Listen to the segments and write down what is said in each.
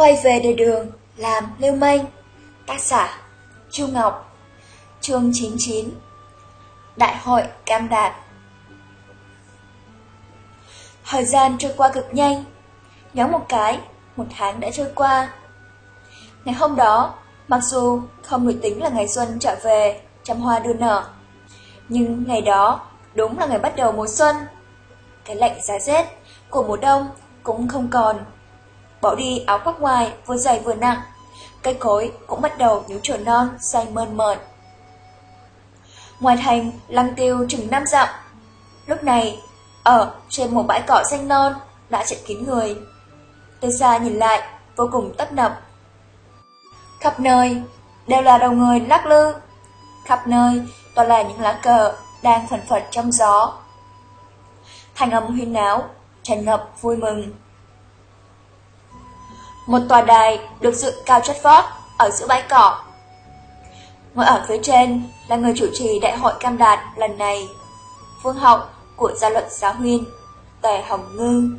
Quay về đời đường, làm lưu manh. Tác giả Chu Ngọc. Chương 99 Đại hội Cam Đạt Thời gian trôi qua cực nhanh Nhoáng một cái, một tháng đã trôi qua. Ngày hôm đó, mặc dù không được tính là ngày xuân trở về, trăm hoa đưa nở Nhưng ngày đó đúng là ngày bắt đầu mùa xuân. Cái lạnh giá rét của mùa đông cũng không còn. Bỏ đi áo khoác ngoài vừa dày vừa nặng. Cây cối cũng bắt đầu nhú trở non xanh mơn mởn. Ngoài thành lăng tiêu chừng năm dặm. Lúc này ở trên một bãi cỏ xanh non đã chật kín người. Từ xa nhìn lại vô cùng tấp nập. Khắp nơi đều là đầu người lắc lư. Khắp nơi toàn là những lá cờ đang phần phật trong gió. Thành âm huyên náo, tràn ngập vui mừng một tòa đài được dựng cao chất vót ở giữa bãi cỏ. Ngồi ở phía trên là người chủ trì đại hội cam đạt lần này, Phương Hậu của gia luận giáo huyên, Tề Hồng Ngư.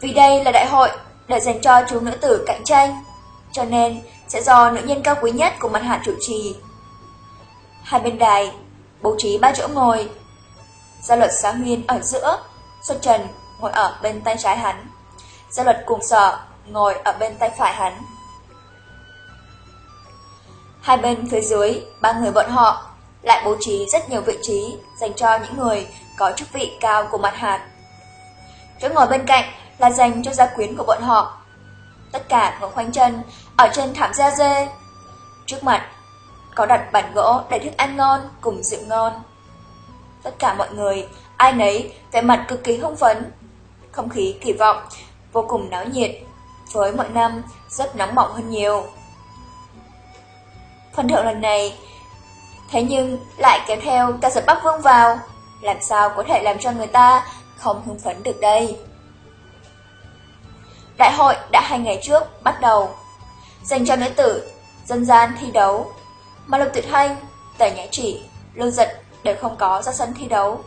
Vì đây là đại hội để dành cho chú nữ tử cạnh tranh, cho nên sẽ do nữ nhân cao quý nhất của mặt hạn chủ trì. Hai bên đài bố trí ba chỗ ngồi. Gia luật xá huyên ở giữa, Xuân Trần ngồi ở bên tay trái hắn. Gia luật cùng sở ngồi ở bên tay phải hắn. Hai bên phía dưới, ba người bọn họ lại bố trí rất nhiều vị trí dành cho những người có chức vị cao của mặt hạt. Chỗ ngồi bên cạnh là dành cho gia quyến của bọn họ. Tất cả ngồi khoanh chân ở trên thảm da dê. Trước mặt có đặt bàn gỗ để thức ăn ngon cùng rượu ngon. Tất cả mọi người, ai nấy vẻ mặt cực kỳ hưng phấn. Không khí kỳ vọng, vô cùng náo nhiệt với mọi năm rất nóng bỏng hơn nhiều. Phần thưởng lần này, thế nhưng lại kéo theo ca giật Bắc Vương vào, làm sao có thể làm cho người ta không hưng phấn được đây. Đại hội đã hai ngày trước bắt đầu, dành cho nữ tử, dân gian thi đấu, mà Lục Tuyệt Thanh, Tề Nhã Chỉ, Lưu Giật đều không có ra sân thi đấu.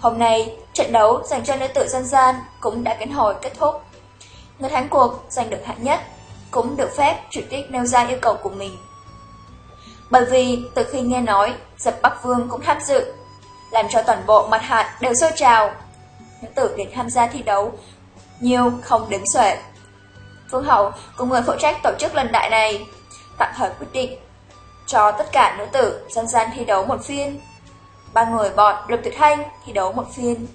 Hôm nay, trận đấu dành cho nữ tử dân gian cũng đã kiến hồi kết thúc người thắng cuộc giành được hạng nhất, cũng được phép trực tiếp nêu ra yêu cầu của mình. Bởi vì từ khi nghe nói Dập Bắc Vương cũng tham dự, làm cho toàn bộ mặt hạt đều sôi trào. Nữ tử đến tham gia thi đấu, nhiều không đếm xuể. Phương Hậu cùng người phụ trách tổ chức lần đại này, tạm thời quyết định cho tất cả nữ tử dân gian thi đấu một phiên. Ba người bọn Lục Tuyệt Thanh thi đấu một phiên.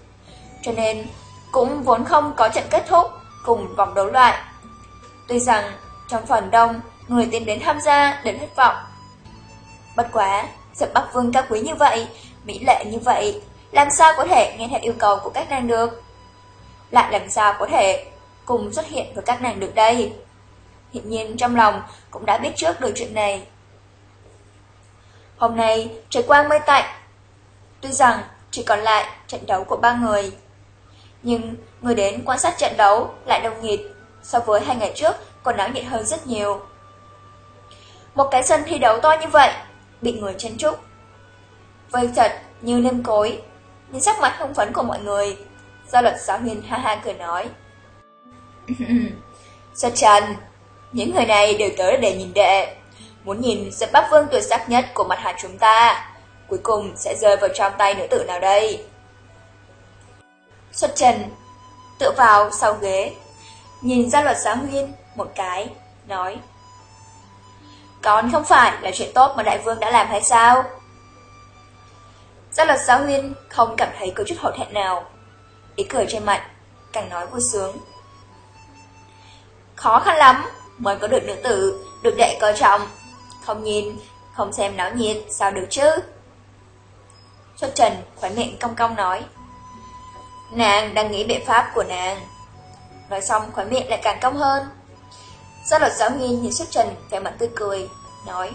Cho nên cũng vốn không có trận kết thúc cùng vòng đấu loại. Tuy rằng trong phần đông, người tiến đến tham gia đều thất vọng. Bất quá, Diệp Bắc Vương cao quý như vậy, mỹ lệ như vậy, làm sao có thể nghe theo yêu cầu của các nàng được? Lại làm sao có thể cùng xuất hiện với các nàng được đây? Hiện nhiên trong lòng cũng đã biết trước được chuyện này. Hôm nay trời quang mây tạnh. Tuy rằng chỉ còn lại trận đấu của ba người, nhưng người đến quan sát trận đấu lại đông nghịt, so với hai ngày trước còn náo nhiệt hơn rất nhiều. Một cái sân thi đấu to như vậy, bị người chen trúc. Vây vâng, thật như nêm cối, nhìn sắc mặt hung phấn của mọi người. do luật giáo huyền ha ha cười nói. Sao trần, những người này đều tới để nhìn đệ. Muốn nhìn giật bắc vương tuyệt sắc nhất của mặt hàng chúng ta. Cuối cùng sẽ rơi vào trong tay nữ tử nào đây? Xuất trần, tựa vào sau ghế, nhìn ra luật giáo huyên một cái, nói Còn không phải là chuyện tốt mà đại vương đã làm hay sao? Gia luật giáo huyên không cảm thấy có chút hổ thẹn nào, ý cười trên mặt, càng nói vui sướng. Khó khăn lắm mới có được nữ tử, được đệ coi trọng, không nhìn, không xem náo nhiệt, sao được chứ? Xuất trần khóe miệng cong cong nói. Nàng đang nghĩ biện pháp của nàng. Nói xong khóe miệng lại càng cong hơn. Gia luật giáo nghi nhìn xuất trần vẻ mặt tươi cười, nói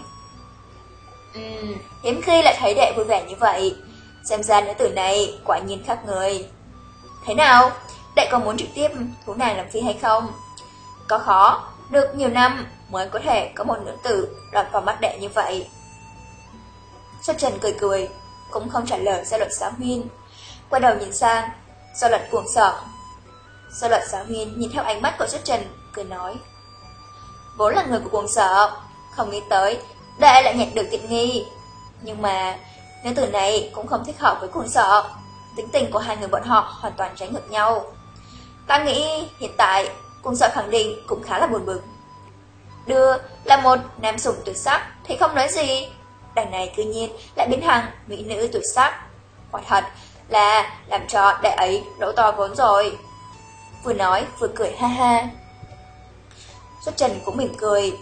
Ừm, hiếm khi lại thấy đệ vui vẻ như vậy. Xem ra nữ tử này quả nhiên khác người. Thế nào? Đệ có muốn trực tiếp thú nàng làm phi hay không? Có khó, được nhiều năm mới có thể có một nữ tử lọt vào mắt đệ như vậy. Xuất trần cười cười, cũng không trả lời gia luật giáo huyên. Quay đầu nhìn sang, Do lật cuồng sợ Sao luật giáo huyên nhìn theo ánh mắt của chất trần, cười nói. Vốn là người của cuồng sợ, không nghĩ tới, đệ lại nhận được tiện nghi. Nhưng mà, nữ tử này cũng không thích hợp với cuồng sợ, Tính tình của hai người bọn họ hoàn toàn trái ngược nhau. Ta nghĩ hiện tại, cuồng sợ khẳng định cũng khá là buồn bực. Đưa là một nam sủng tuyệt sắc thì không nói gì. Đằng này cư nhiên lại biến hàng mỹ nữ tuyệt sắc. Quả thật là làm cho đại ấy lỗ to vốn rồi. Vừa nói vừa cười ha ha. Xuất Trần cũng mỉm cười.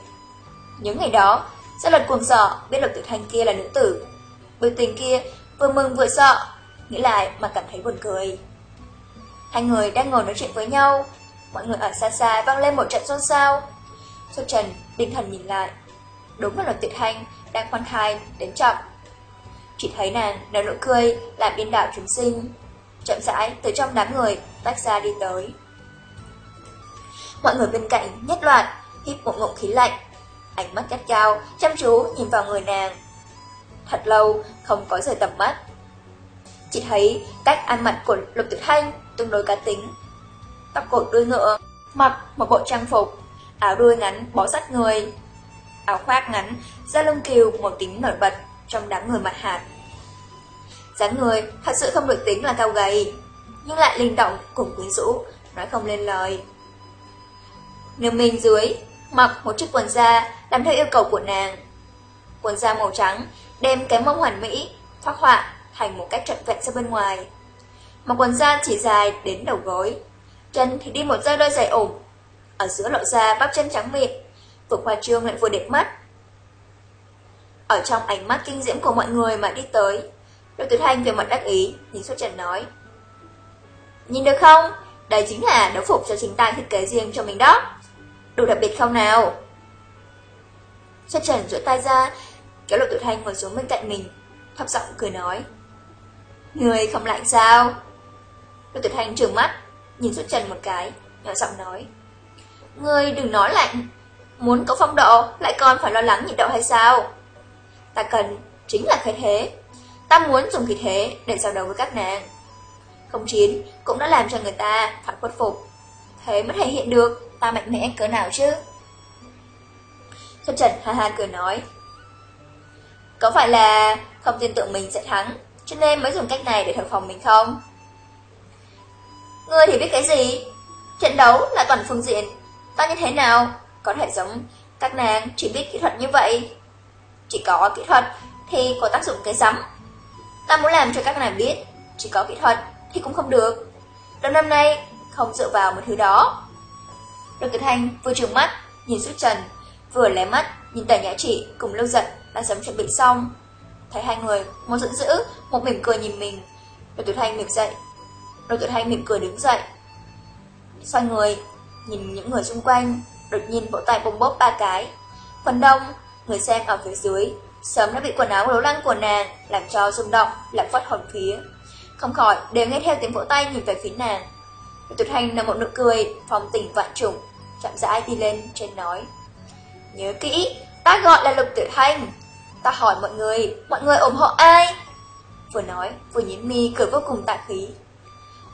Những ngày đó, gia luật cuồng sợ biết Lục Tử Thanh kia là nữ tử. Biểu tình kia vừa mừng vừa sợ, nghĩ lại mà cảm thấy buồn cười. Hai người đang ngồi nói chuyện với nhau, mọi người ở xa xa vang lên một trận xôn xao. Xuất Trần định thần nhìn lại, đúng là Lục Tử Thanh đang khoan thai đến chậm. Chỉ thấy nàng nở nụ cười làm biến đạo chúng sinh, chậm rãi từ trong đám người tách ra đi tới. Mọi người bên cạnh nhất loạt, hít một ngụm khí lạnh. Ánh mắt gắt cao, chăm chú nhìn vào người nàng. Thật lâu, không có rời tầm mắt. Chỉ thấy cách ăn mặc của Lục Tử Thanh tương đối cá tính. Tóc cột đuôi ngựa, mặc một bộ trang phục, áo đuôi ngắn bó sát người. Áo khoác ngắn, da lưng kiều một tính nổi bật trong đám người mặt hạt. dáng người thật sự không được tính là cao gầy, nhưng lại linh động cùng quyến rũ, nói không lên lời. Nương mình dưới, mặc một chiếc quần da làm theo yêu cầu của nàng. Quần da màu trắng, đem cái mông hoàn mỹ, thoát họa thành một cách trọn vẹn ra bên ngoài. Một quần da chỉ dài đến đầu gối, chân thì đi một dây đôi giày ủng, ở giữa lộ ra bắp chân trắng mịn vừa khoa trương lại vừa đẹp mắt. Ở trong ánh mắt kinh diễm của mọi người mà đi tới, lục tuyệt Thanh về mặt đắc ý, nhìn xuất trần nói. Nhìn được không? Đây chính là đấu phục cho chính tay thiết kế riêng cho mình đó đủ đặc biệt không nào? Xuất trần rửa tay ra, kéo lục tuyệt thanh ngồi xuống bên cạnh mình, thấp giọng cười nói. Người không lạnh sao? Lục tuyệt thanh trừng mắt, nhìn xuất trần một cái, nhỏ giọng nói. Người đừng nói lạnh, muốn có phong độ lại còn phải lo lắng nhiệt độ hay sao? Ta cần chính là khí thế. Ta muốn dùng khí thế để giao đấu với các nàng. Không chiến cũng đã làm cho người ta phải khuất phục. Thế mới thể hiện được ta mạnh mẽ cỡ nào chứ? Xuân Trần ha ha cười nói. Có phải là không tin tưởng mình sẽ thắng, cho nên mới dùng cách này để thổi phòng mình không? Ngươi thì biết cái gì? Trận đấu là toàn phương diện, ta như thế nào? Có thể giống các nàng chỉ biết kỹ thuật như vậy. Chỉ có kỹ thuật thì có tác dụng cái rắm. Ta muốn làm cho các nàng biết, chỉ có kỹ thuật thì cũng không được. Đầu năm nay không dựa vào một thứ đó. Lục Tử Thanh vừa trừng mắt, nhìn Xuất Trần, vừa lé mắt, nhìn tẩy Nhã Chỉ cùng Lưu Giật đã sớm chuẩn bị xong. Thấy hai người, một giận dữ, một mỉm cười nhìn mình. Lục Tử Thanh mỉm dậy. Lục Tử Thanh mỉm cười đứng dậy. Xoay người, nhìn những người xung quanh, đột nhiên vỗ tay bông bóp ba cái. Phần đông, người xem ở phía dưới, sớm đã bị quần áo lố lăng của nàng làm cho rung động, lạc phất hồn phía. Không khỏi đều nghe theo tiếng vỗ tay nhìn về phía nàng. Lục hành Thanh là một nụ cười, phòng tình vạn trùng, chậm rãi đi lên trên nói. Nhớ kỹ, ta gọi là Lục Tuyệt Thanh. Ta hỏi mọi người, mọi người ủng hộ ai? Vừa nói, vừa nhín mi cười vô cùng tạ khí.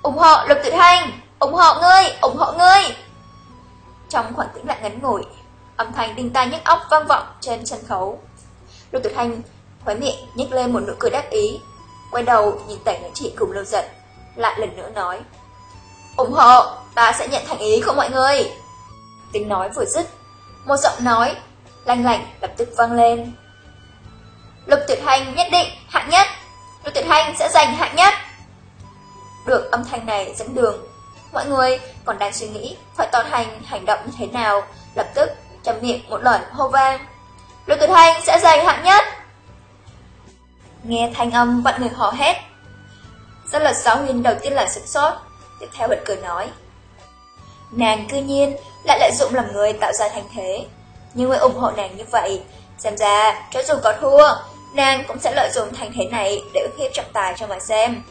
ủng hộ Lục Tuyệt Thanh, ủng hộ ngươi, ủng hộ ngươi. Trong khoảng tĩnh lặng ngắn ngủi, âm thanh đinh tai nhức óc vang vọng trên sân khấu. Lục Tử Thanh khóe miệng nhếch lên một nụ cười đắc ý, quay đầu nhìn Tẩy Nguyễn Trị cùng Lâu Giật, lại lần nữa nói: "ủng hộ, ta sẽ nhận thành ý của mọi người." Tiếng nói vừa dứt, một giọng nói lanh lảnh lập tức vang lên. Lục Tuyệt Hành nhất định hạng nhất, Lục Tuyệt Hành sẽ giành hạng nhất. Được âm thanh này dẫn đường, mọi người còn đang suy nghĩ phải toàn hành hành động như thế nào, lập tức trong miệng một lời hô vang. Lục Tuyệt Hành sẽ giành hạng nhất. Nghe thanh âm vạn người hò hét. Rất là giáo huyên đầu tiên là sửng sốt, tiếp theo bật cười nói. Nàng cư nhiên lại lợi dụng làm người tạo ra thành thế. Nhưng người ủng hộ nàng như vậy, xem ra cho dù có thua, nàng cũng sẽ lợi dụng thành thế này để ức hiếp trọng tài cho mà xem.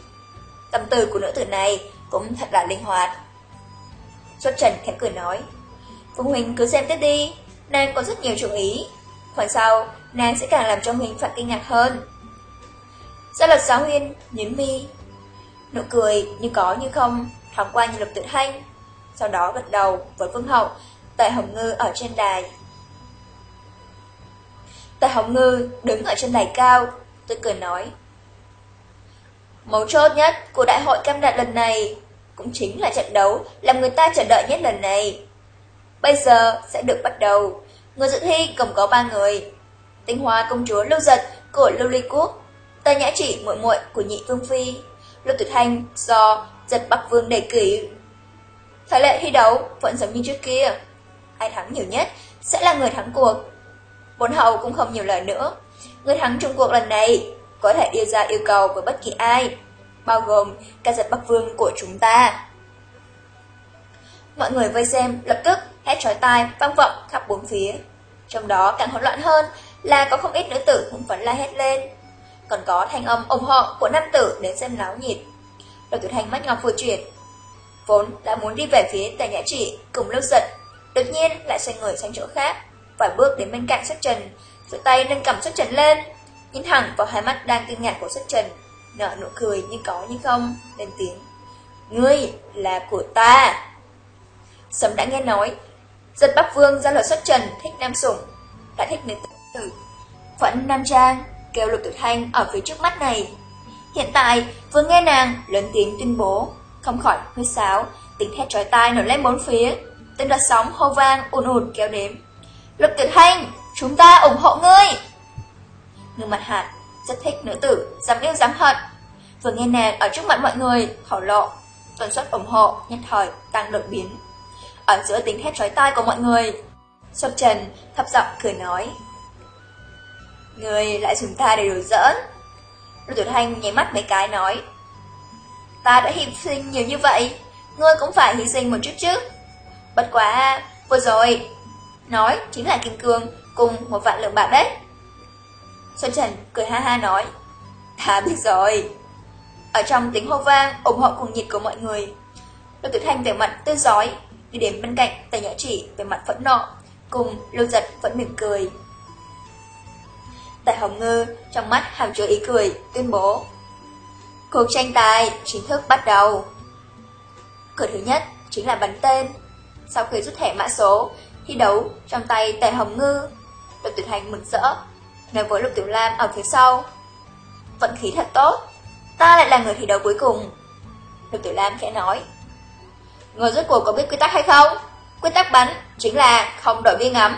Tâm tư của nữ tử này cũng thật là linh hoạt. Xuất Trần khẽ cười nói, phụ Huynh cứ xem tiếp đi, nàng có rất nhiều chủ ý. Phần sau, nàng sẽ càng làm cho mình phải kinh ngạc hơn. Gia luật giáo huyên, nhấn mi. Nụ cười như có như không, thoáng qua như lục tự thanh, sau đó gật đầu với Vương Hậu, tại Hồng Ngư ở trên đài. tại Hồng Ngư đứng ở trên đài cao, tôi cười nói. Mấu chốt nhất của đại hội cam đạt lần này cũng chính là trận đấu làm người ta chờ đợi nhất lần này. Bây giờ sẽ được bắt đầu. Người dự thi gồm có ba người. Tinh Hoa công chúa Lưu Giật của Lưu Ly Quốc, tờ Nhã Chỉ muội muội của Nhị Vương Phi, Lưu tuyệt Thanh do Giật Bắc Vương đề cử. thể lệ thi đấu vẫn giống như trước kia. Ai thắng nhiều nhất sẽ là người thắng cuộc. Bốn hậu cũng không nhiều lời nữa. Người thắng trong cuộc lần này có thể đưa ra yêu cầu với bất kỳ ai, bao gồm cả giật Bắc Vương của chúng ta. Mọi người vây xem lập tức hét trói tai vang vọng khắp bốn phía. Trong đó càng hỗn loạn hơn là có không ít nữ tử hùng phấn la hét lên. Còn có thanh âm ủng hộ của nam tử đến xem náo nhiệt. Đầu tuyệt hành mắt ngọc vừa chuyển. Vốn đã muốn đi về phía tài nhã trị cùng lưu giật, đột nhiên lại xoay người sang chỗ khác, vài bước đến bên cạnh xuất trần, giữa tay nâng cầm xuất trần lên, nhìn thẳng vào hai mắt đang kinh ngạc của xuất trần, nở nụ cười như có như không, lên tiếng. Ngươi là của ta. Sấm đã nghe nói, giật Bắc Vương ra lời xuất trần thích nam sủng, đã thích nữ tử. Phẫn Nam Trang kêu lục tử thanh ở phía trước mắt này. Hiện tại, vừa nghe nàng lớn tiếng tuyên bố, không khỏi hơi sáo, tiếng thét trói tai nổi lên bốn phía. Từng đợt sóng hô vang ồn ồn kéo đến. Lục tử thanh, chúng ta ủng hộ ngươi! Ngư mặt hạt rất thích nữ tử, dám yêu dám hận. Vừa nghe nàng ở trước mặt mọi người, thổ lộ, tuần suất ủng hộ, nhất thời, tăng đột biến. Ở giữa tiếng thét trói tai của mọi người, Xuất Trần thấp giọng cười nói. Người lại dùng ta để đùa giỡn. Lục Tiểu Thanh nháy mắt mấy cái nói. Ta đã hy sinh nhiều như vậy, ngươi cũng phải hy sinh một chút chứ. Bất quá, vừa rồi, nói chính là Kim Cương cùng một vạn lượng bạc đấy. Xuân Trần cười ha ha nói, ta biết rồi. Ở trong tiếng hô vang, ủng hộ cùng nhiệt của mọi người, Lục Tử Thanh về mặt tươi giói, đi đến bên cạnh tay Nhã Chỉ về mặt phẫn nộ, cùng Lưu Giật vẫn mỉm cười. Tại Hồng Ngư, trong mắt hàm chứa ý cười, tuyên bố. Cuộc tranh tài chính thức bắt đầu. Cửa thứ nhất chính là bắn tên. Sau khi rút thẻ mã số, thi đấu trong tay Tề Hồng Ngư, Lục Tử Thành mừng rỡ, nói với Lục Tiểu Lam ở phía sau. Vận khí thật tốt, ta lại là người thi đấu cuối cùng. Lục Tiểu Lam khẽ nói. Người rốt cuộc có biết quy tắc hay không? Quy tắc bắn chính là không đổi viên ngắm.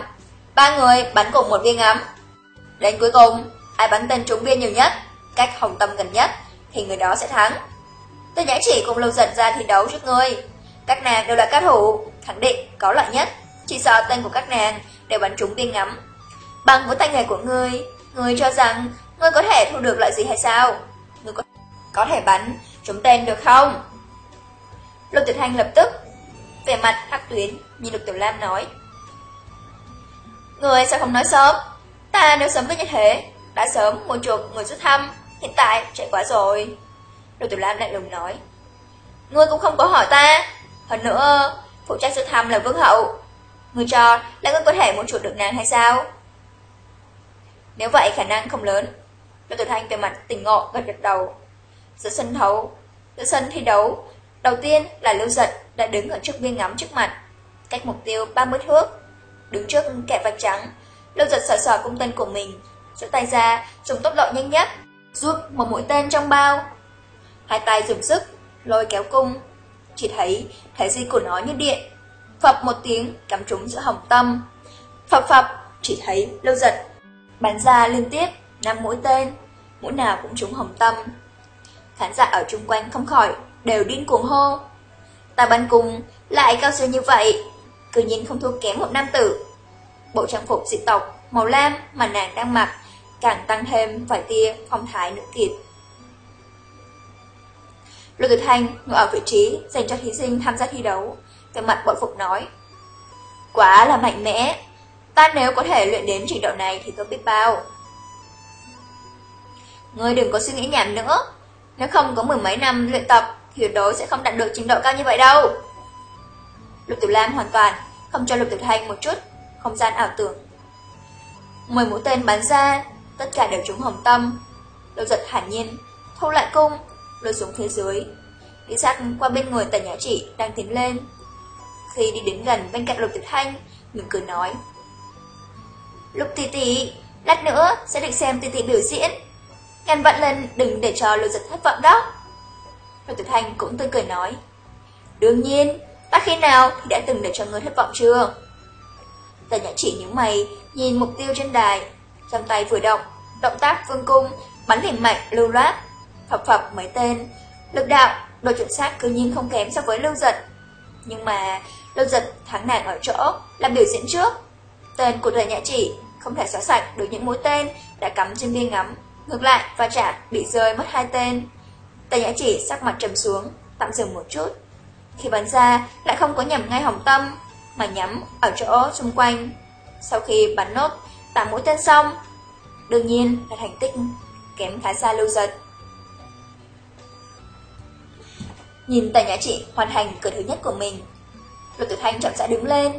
Ba người bắn cùng một viên ngắm. Đến cuối cùng, ai bắn tên trúng viên nhiều nhất, cách hồng tâm gần nhất, thì người đó sẽ thắng. Tôi nhã chỉ cùng lâu giật ra thi đấu trước ngươi. Các nàng đều là các thủ, khẳng định có lợi nhất. Chỉ sợ tên của các nàng đều bắn trúng viên ngắm. Bằng với tay nghề của ngươi, ngươi cho rằng ngươi có thể thu được lợi gì hay sao? Ngươi có, có thể bắn trúng tên được không? Lục Tiểu Thanh lập tức về mặt hắc tuyến nhìn Lục Tiểu Lam nói. Người sao không nói sớm? Ta nếu sớm biết như thế, đã sớm mua chuộc người rút thăm, hiện tại chạy quá rồi. Lục Tiểu Lam lạnh lùng nói. Ngươi cũng không có hỏi ta. Hơn nữa, phụ trách xuất thăm là Vương Hậu. Ngươi cho là ngươi có thể mua chuộc được nàng hay sao? Nếu vậy khả năng không lớn. Lục Tiểu Thanh về mặt tỉnh ngộ gật gật đầu. Giữa sân thấu, giữa sân thi đấu, đầu tiên là Lưu Giật đã đứng ở trước viên ngắm trước mặt, cách mục tiêu 30 thước, đứng trước kẻ vạch trắng, Lưu giật sờ sờ cung tên của mình, giữ tay ra, dùng tốc độ nhanh nhất, rút một mũi tên trong bao. Hai tay dùng sức, lôi kéo cung. Chỉ thấy thể di của nó như điện. Phập một tiếng, cắm trúng giữa hồng tâm. Phập phập, chỉ thấy lưu giật. Bắn ra liên tiếp, năm mũi tên, mũi nào cũng trúng hồng tâm. Khán giả ở chung quanh không khỏi, đều điên cuồng hô. Ta bắn cung, lại cao siêu như vậy, cứ nhìn không thua kém một nam tử Bộ trang phục dị tộc màu lam mà nàng đang mặc càng tăng thêm vài tia phong thái nữ kiệt. Lưu Tử Thanh ngồi ở vị trí dành cho thí sinh tham gia thi đấu, về mặt bội phục nói. Quá là mạnh mẽ, ta nếu có thể luyện đến trình độ này thì tôi biết bao. Ngươi đừng có suy nghĩ nhảm nữa, nếu không có mười mấy năm luyện tập tuyệt đối sẽ không đạt được trình độ cao như vậy đâu. Lục Tiểu Lam hoàn toàn không cho Lục Tiểu Thanh một chút không gian ảo tưởng. Mười mũi tên bắn ra, tất cả đều trúng hồng tâm. Lục giật hẳn nhiên, thu lại cung, lôi xuống phía dưới, đi sát qua bên người tần nhã trị đang tiến lên. khi đi đến gần bên cạnh Lục Tiểu Thanh, mình cười nói. Lục tỷ tỷ, lát nữa sẽ được xem tỷ tỷ biểu diễn. Ngàn vạn lần đừng để cho Lục Giật thất vọng đó. Lục Tử Thanh cũng tươi cười nói. Đương nhiên, ta khi nào thì đã từng để cho người thất vọng chưa? Tần nhã chỉ những mày, nhìn mục tiêu trên đài, trong tay vừa động, động tác vương cung, bắn liền mạnh lưu loát, phập phập mấy tên, lực đạo, độ chuẩn xác cứ nhiên không kém so với lưu giật. Nhưng mà lưu giật thắng nàng ở chỗ là biểu diễn trước. Tên của tần nhã chỉ không thể xóa sạch được những mũi tên đã cắm trên viên ngắm, ngược lại và trả bị rơi mất hai tên. Tây nhã chỉ sắc mặt trầm xuống, tạm dừng một chút. Khi bắn ra lại không có nhắm ngay hồng tâm, mà nhắm ở chỗ xung quanh. Sau khi bắn nốt tạm mũi tên xong, đương nhiên là thành tích kém khá xa lưu giật. Nhìn Tây nhã chỉ hoàn thành cửa thứ nhất của mình, Lục Tử Thanh chậm rãi đứng lên.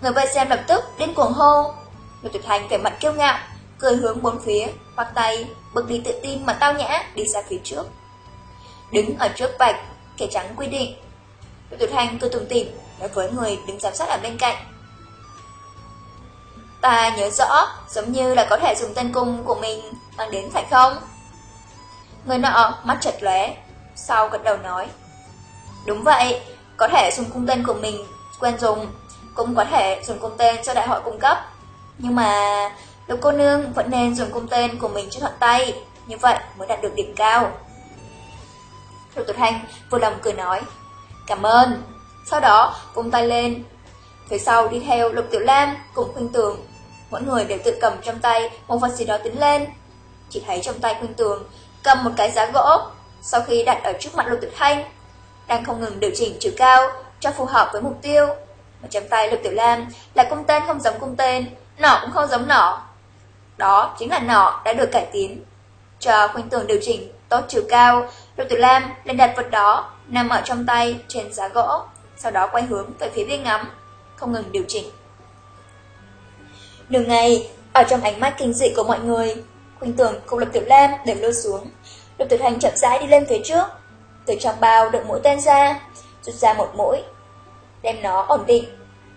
Người vây xem lập tức đến cuồng hô. Lục Tử Thanh vẻ mặt kiêu ngạo, cười hướng bốn phía, hoặc tay, bước đi tự tin mà tao nhã đi ra phía trước. Đứng ở trước vạch, kẻ trắng quy định. Lục Tử Thanh cười tủm tìm, nói với người đứng giám sát ở bên cạnh. Ta nhớ rõ, giống như là có thể dùng tên cung của mình mang đến phải không? Người nọ mắt chật lóe, sau gật đầu nói. Đúng vậy, có thể dùng cung tên của mình quen dùng, cũng có thể dùng cung tên cho đại hội cung cấp. Nhưng mà lục cô nương vẫn nên dùng cung tên của mình cho thuận tay, như vậy mới đạt được điểm cao. Lục Tuyệt Hành vừa lòng cười nói, cảm ơn. Sau đó vung tay lên, phía sau đi theo Lục Tiểu Lam cùng Khuynh Tường. Mỗi người đều tự cầm trong tay một vật gì đó tính lên. Chỉ thấy trong tay Khuynh Tường cầm một cái giá gỗ, sau khi đặt ở trước mặt Lục Tiểu Thanh, đang không ngừng điều chỉnh chiều cao cho phù hợp với mục tiêu. Mà trong tay Lục Tiểu Lam là cung tên không giống cung tên, nỏ cũng không giống nỏ. Đó chính là nỏ đã được cải tiến. Cho Khuynh Tường điều chỉnh tốt chiều cao, Lục Tiểu Lam lên đặt vật đó nằm ở trong tay trên giá gỗ, sau đó quay hướng về phía viên ngắm, không ngừng điều chỉnh. Đường ngày, ở trong ánh mắt kinh dị của mọi người, Khuynh Tường cùng Lục Tiểu Lam đều lôi xuống. Lục Tiểu Thành chậm rãi đi lên phía trước, từ trong bao đựng mũi tên ra, rút ra một mũi, đem nó ổn định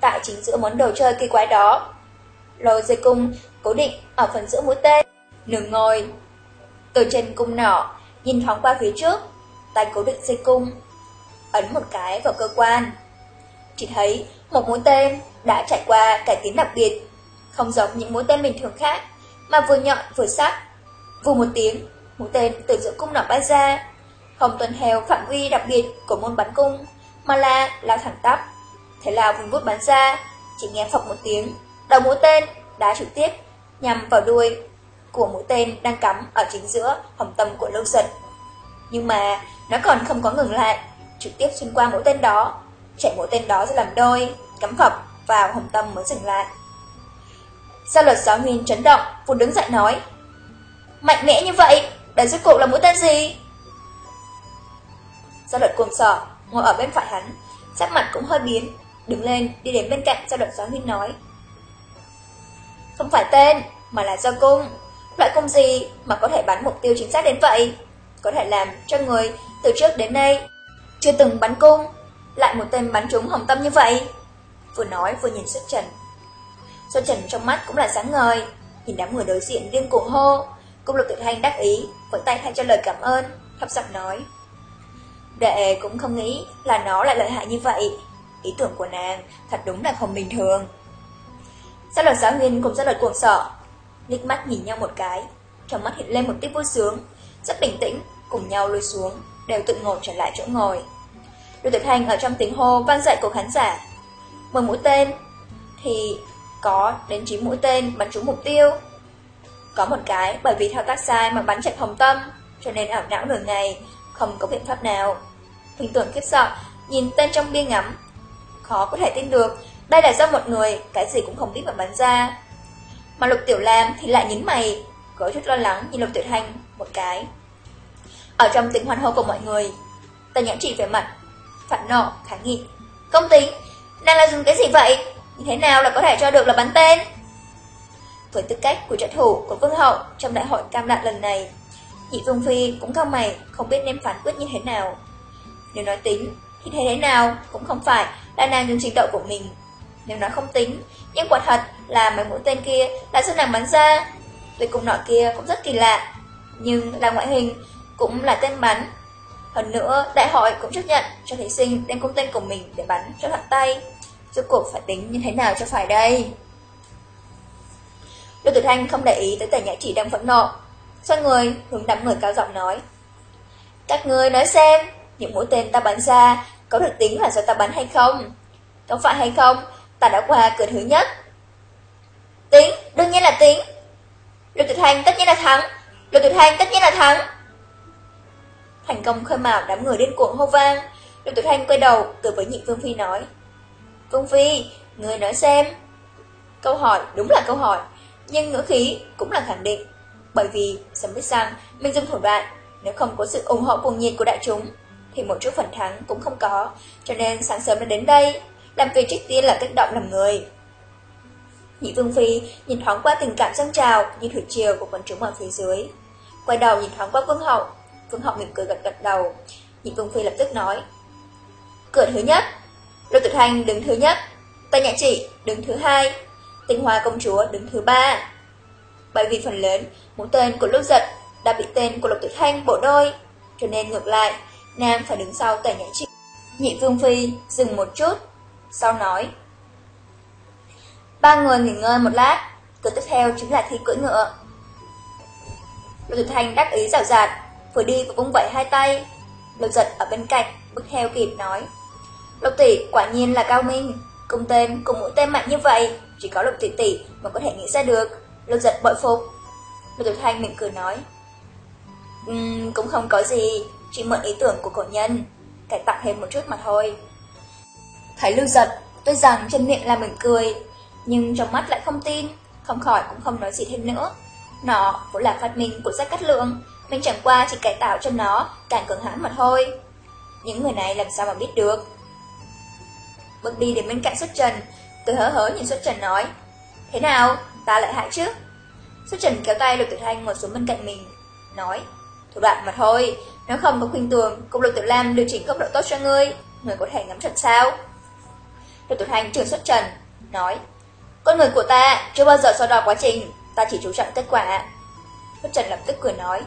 tại chính giữa món đồ chơi kỳ quái đó. Lôi dây cung cố định ở phần giữa mũi tên, nửa ngồi. Từ trên cung nỏ, nhìn thoáng qua phía trước, tay cố định dây cung, ấn một cái vào cơ quan. Chỉ thấy một mũi tên đã trải qua cải tiến đặc biệt, không giống những mũi tên bình thường khác, mà vừa nhọn vừa sắc. Vù một tiếng, mũi tên từ giữa cung nỏ bay ra, không tuân theo phạm vi đặc biệt của môn bắn cung, mà là lao thẳng tắp. Thế là vùng bút bắn ra, chỉ nghe phập một tiếng, đầu mũi tên đã trực tiếp nhằm vào đuôi của mũi tên đang cắm ở chính giữa hồng tâm của lâu giật. Nhưng mà nó còn không có ngừng lại, trực tiếp xuyên qua mũi tên đó, chạy mũi tên đó ra làm đôi, cắm phập vào hồng tâm mới dừng lại. Gia luật giáo huyên chấn động, vụt đứng dậy nói, Mạnh mẽ như vậy, đây rốt cuộc là mũi tên gì? Gia luật cuồng sở, ngồi ở bên phải hắn, sắc mặt cũng hơi biến, đứng lên đi đến bên cạnh gia luật giáo huyên nói. Không phải tên, mà là do cung. Loại cung gì mà có thể bắn mục tiêu chính xác đến vậy? Có thể làm cho người từ trước đến nay chưa từng bắn cung, lại một tên bắn trúng hồng tâm như vậy. Vừa nói vừa nhìn xuất trần. Xuất trần trong mắt cũng là sáng ngời, nhìn đám người đối diện điên cuồng hô. Cung lục tự hành đắc ý, vẫy tay thay cho lời cảm ơn, thấp giọng nói. Đệ cũng không nghĩ là nó lại lợi hại như vậy. Ý tưởng của nàng thật đúng là không bình thường. Sát luật giáo nguyên cùng sát luật cuồng sợ, liếc mắt nhìn nhau một cái, trong mắt hiện lên một tia vui sướng, rất bình tĩnh, cùng nhau lùi xuống, đều tự ngồi trở lại chỗ ngồi. Lưu Tuyệt Hành ở trong tiếng hô vang dậy của khán giả. Mười mũi tên thì có đến 9 mũi tên bắn trúng mục tiêu. Có một cái bởi vì thao tác sai mà bắn chạy hồng tâm, cho nên ảo não nửa ngày, không có biện pháp nào. Hình tưởng khiếp sợ, nhìn tên trong bia ngắm. Khó có thể tin được, đây là do một người, cái gì cũng không biết mà bắn ra. Mà Lục Tiểu Lam thì lại nhín mày, có chút lo lắng nhìn Lục Tiểu Thanh một cái. Ở trong tiếng hoan hô của mọi người, Tần Nhãn chỉ về mặt, phản nộ, kháng nghị. Công tính, nàng là dùng cái gì vậy? Như thế nào là có thể cho được là bắn tên? Với tư cách của trợ thủ của Vương Hậu trong đại hội cam đạn lần này, nhị Vương Phi cũng cao mày không biết nên phản quyết như thế nào. Nếu nói tính, thì thế thế nào cũng không phải là nàng dùng trình độ của mình. Nếu nói không tính, nhưng quả thật là mấy mũi tên kia là do nàng bắn ra. Tuy cùng nọ kia cũng rất kỳ lạ, nhưng là ngoại hình, cũng là tên bắn. Hơn nữa, đại hội cũng chấp nhận cho thí sinh đem cung tên của mình để bắn cho thuận tay. Rốt cuộc phải tính như thế nào cho phải đây? Lưu Tử Thanh không để ý tới tẻ nhã chỉ đang phẫn nộ. Xoay người, hướng đám người cao giọng nói. Các người nói xem, những mũi tên ta bắn ra có được tính là do ta bắn hay không? Có phải hay không, ta đã qua cửa thứ nhất. Tính, đương nhiên là tính. Lưu Tử Thanh tất nhiên là thắng. Lưu Tử Thanh tất nhiên là thắng. Thành công khơi mào đám người điên cuồng hô vang. Lưu Tử Thanh quay đầu từ với nhị Vương Phi nói. Vương Phi, người nói xem. Câu hỏi đúng là câu hỏi, nhưng ngữ khí cũng là khẳng định. Bởi vì sớm biết rằng mình dùng thủ đoạn, nếu không có sự ủng hộ cuồng nhiệt của đại chúng, thì một chút phần thắng cũng không có, cho nên sáng sớm đã đến đây, làm việc trước tiên là kích động làm người. Nhị Vương Phi nhìn thoáng qua tình cảm dâng trào như thủy triều của quần chúng ở phía dưới. Quay đầu nhìn thoáng qua Vương Hậu, Vương Hậu mỉm cười gật gật đầu. Nhị Vương Phi lập tức nói. Cửa thứ nhất, Lô Tử Thanh đứng thứ nhất, Tây Nhã Chỉ đứng thứ hai, Tinh Hoa Công Chúa đứng thứ ba. Bởi vì phần lớn, mũi tên của Lô Giật đã bị tên của Lục Tử Thanh bổ đôi, cho nên ngược lại, Nam phải đứng sau Tây Nhã Chỉ. Nhị Vương Phi dừng một chút, sau nói. Ba người nghỉ ngơi một lát, cứ tiếp theo chính là thi cưỡi ngựa. Lục Tử thành đắc ý rào rạt, vừa đi và vung vẩy hai tay. Lục giật ở bên cạnh, bước theo kịp nói. Lục tỷ quả nhiên là cao minh, cùng tên cùng mũi tên mạnh như vậy, chỉ có lục tỷ tỷ mà có thể nghĩ ra được. Lục giật bội phục. Lục Tử Thanh mỉm cười nói. Um, cũng không có gì, chỉ mượn ý tưởng của cổ nhân, cải tạo thêm một chút mà thôi. Thấy lưu giật, tôi rằng trên miệng là mỉm cười, nhưng trong mắt lại không tin, không khỏi cũng không nói gì thêm nữa. Nó cũng là phát minh của sách cắt lượng, mình chẳng qua chỉ cải tạo cho nó càng cường hãn mà thôi. Những người này làm sao mà biết được. Bước đi đến bên cạnh xuất trần, tôi hớ hớ nhìn xuất trần nói, thế nào, ta lại hại chứ? Xuất trần kéo tay lục tử thanh ngồi xuống bên cạnh mình, nói, thủ đoạn mà thôi, nếu không có khuyên tường, cục lục tử lam điều chỉnh góc độ tốt cho ngươi, người có thể ngắm trận sao? Lục tử Hành trường xuất trần, nói, con người của ta chưa bao giờ so đo quá trình, ta chỉ chú trọng kết quả. Xuất trần lập tức cười nói,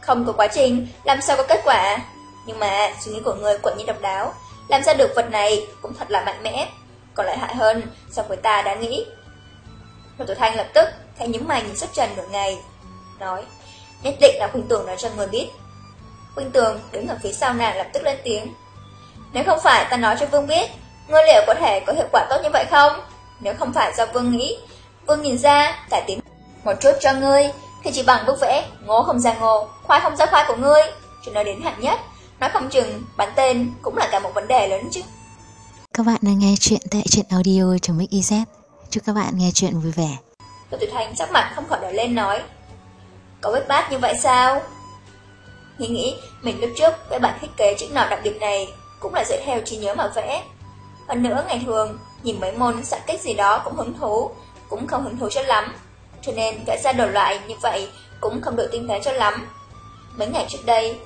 không có quá trình, làm sao có kết quả? Nhưng mà suy nghĩ của người quận nhiên độc đáo, làm ra được vật này cũng thật là mạnh mẽ, còn lại hại hơn so với ta đã nghĩ. Lục Tử Hành lập tức thay những mày nhìn xuất trần nửa ngày, nói, nhất định là Khuynh Tường nói cho người biết. Khuynh Tường đứng ở phía sau nàng lập tức lên tiếng. Nếu không phải ta nói cho Vương biết, ngươi liệu có thể có hiệu quả tốt như vậy không? Nếu không phải do Vương nghĩ, Vương nhìn ra, cải tiến một chút cho ngươi, thì chỉ bằng bức vẽ, ngô không ra ngô, khoai không ra khoai của ngươi, cho nó đến hạng nhất, nói không chừng bản tên cũng là cả một vấn đề lớn chứ. Các bạn đang nghe chuyện tại truyện audio trong Mix Chúc các bạn nghe chuyện vui vẻ. Tô Tuyệt Thành sắc mặt không khỏi đỏ lên nói, có vết bát như vậy sao? Nghĩ nghĩ, mình lúc trước với bản thiết kế chữ nào đặc biệt này cũng là dựa theo trí nhớ mà vẽ. Hơn nữa ngày thường, nhìn mấy môn xạ kích gì đó cũng hứng thú, cũng không hứng thú cho lắm cho nên vẽ ra đồ loại như vậy cũng không được tinh tế cho lắm. Mấy ngày trước đây,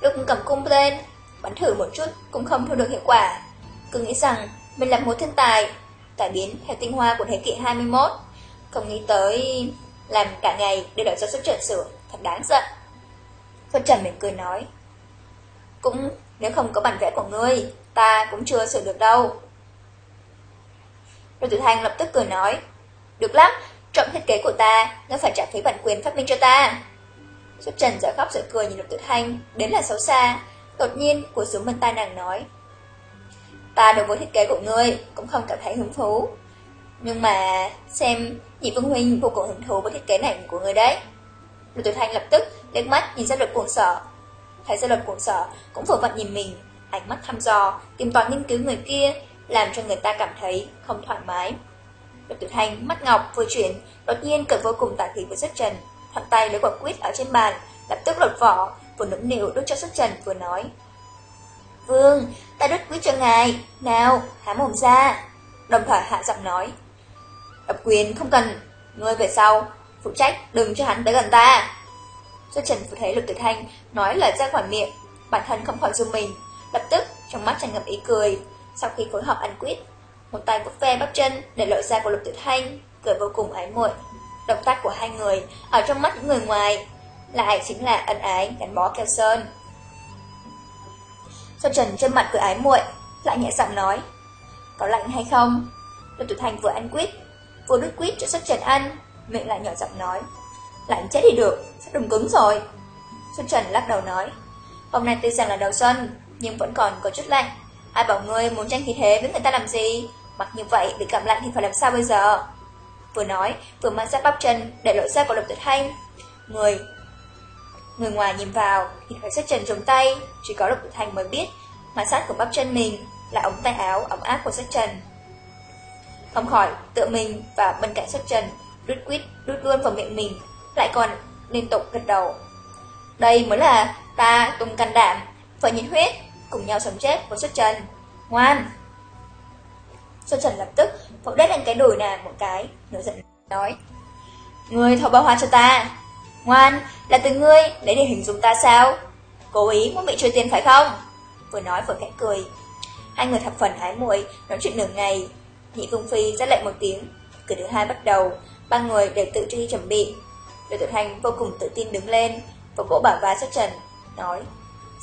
lúc cầm cung lên, bắn thử một chút cũng không thu được hiệu quả. Cứ nghĩ rằng mình là một thiên tài, cải biến theo tinh hoa của thế kỷ 21. Không nghĩ tới làm cả ngày đều đợi cho xuất trận sửa, thật đáng giận. Phân Trần mỉm cười nói, cũng nếu không có bản vẽ của ngươi, ta cũng chưa sửa được đâu. Rồi Tử Thanh lập tức cười nói, được lắm, Trọng thiết kế của ta, nó phải trả phí bản quyền phát minh cho ta. Xuất Trần giờ khóc giờ cười nhìn Lục Tử Thanh, đến là xấu xa. Đột nhiên, của xuống bên tai nàng nói. Ta đối với thiết kế của ngươi cũng không cảm thấy hứng thú. Nhưng mà, xem, nhị Vương Huynh vô cùng hứng thú với thiết kế này của ngươi đấy. Lục Tử Thanh lập tức liếc mắt nhìn ra luật cuồng sở. Thấy ra luật cuồng sở cũng vừa vặn nhìn mình, ánh mắt thăm dò, tìm tòi nghiên cứu người kia, làm cho người ta cảm thấy không thoải mái. Lục Tiểu Thanh mắt ngọc vừa chuyển, đột nhiên cởi vô cùng tả khí với xuất trần, thuận tay lấy quả quýt ở trên bàn, lập tức lột vỏ, vừa nũng nịu đút cho xuất trần vừa nói. Vương, ta đút quýt cho ngài, nào, há mồm ra. Đồng thời hạ giọng nói. Độc quyền không cần, ngươi về sau, phụ trách đừng cho hắn tới gần ta. Xuất trần vừa thấy Lục Tiểu Thanh nói lời ra khỏi miệng, bản thân không khỏi dung mình, lập tức trong mắt tràn ngập ý cười. Sau khi phối hợp ăn quýt, một tay vút ve bắp chân để lộ ra của Lục tiểu Thanh, cười vô cùng ái muội. Động tác của hai người ở trong mắt những người ngoài lại chính là ân ái gắn bó keo sơn. Xuân Trần trên mặt cười ái muội, lại nhẹ giọng nói: "Có lạnh hay không?" Lục tiểu Thanh vừa ăn quýt, vừa đút quýt cho Sơn Trần ăn, miệng lại nhỏ giọng nói: "Lạnh chết đi được, sắp đùng cứng rồi." Xuân Trần lắc đầu nói: "Hôm nay tuy rằng là đầu xuân, nhưng vẫn còn có chút lạnh. Ai bảo ngươi muốn tranh khí thế với người ta làm gì? Mặc như vậy bị cảm lạnh thì phải làm sao bây giờ?" Vừa nói, vừa mang sát bắp chân để lộ ra của Lục Tuyệt Thanh. Người Người ngoài nhìn vào, thì thấy sát Trần chống tay, chỉ có Lục Tuyệt Thanh mới biết, mà sát của bắp chân mình là ống tay áo ấm áp của sát Trần. Không khỏi tự mình và bên cạnh sát Trần, đút quýt đút luôn vào miệng mình, lại còn liên tục gật đầu. Đây mới là ta tung can đảm, phải nhiệt huyết, cùng nhau sống chết với Xuất Trần. Ngoan! Xuất Trần lập tức phẫu đất lên cái đùi nàng một cái, nổi giận nói. Ngươi thổi bao hoa cho ta. Ngoan, là từ ngươi lấy để hình dung ta sao? Cố ý muốn bị trôi tiền phải không? Vừa nói vừa khẽ cười. Hai người thập phần hái muội nói chuyện nửa ngày. Nhị Vương Phi ra lệnh một tiếng. Cửa thứ hai bắt đầu, ba người đều tự truy chuẩn bị. Đội tự hành vô cùng tự tin đứng lên, và vỗ bả vai Xuất Trần, nói.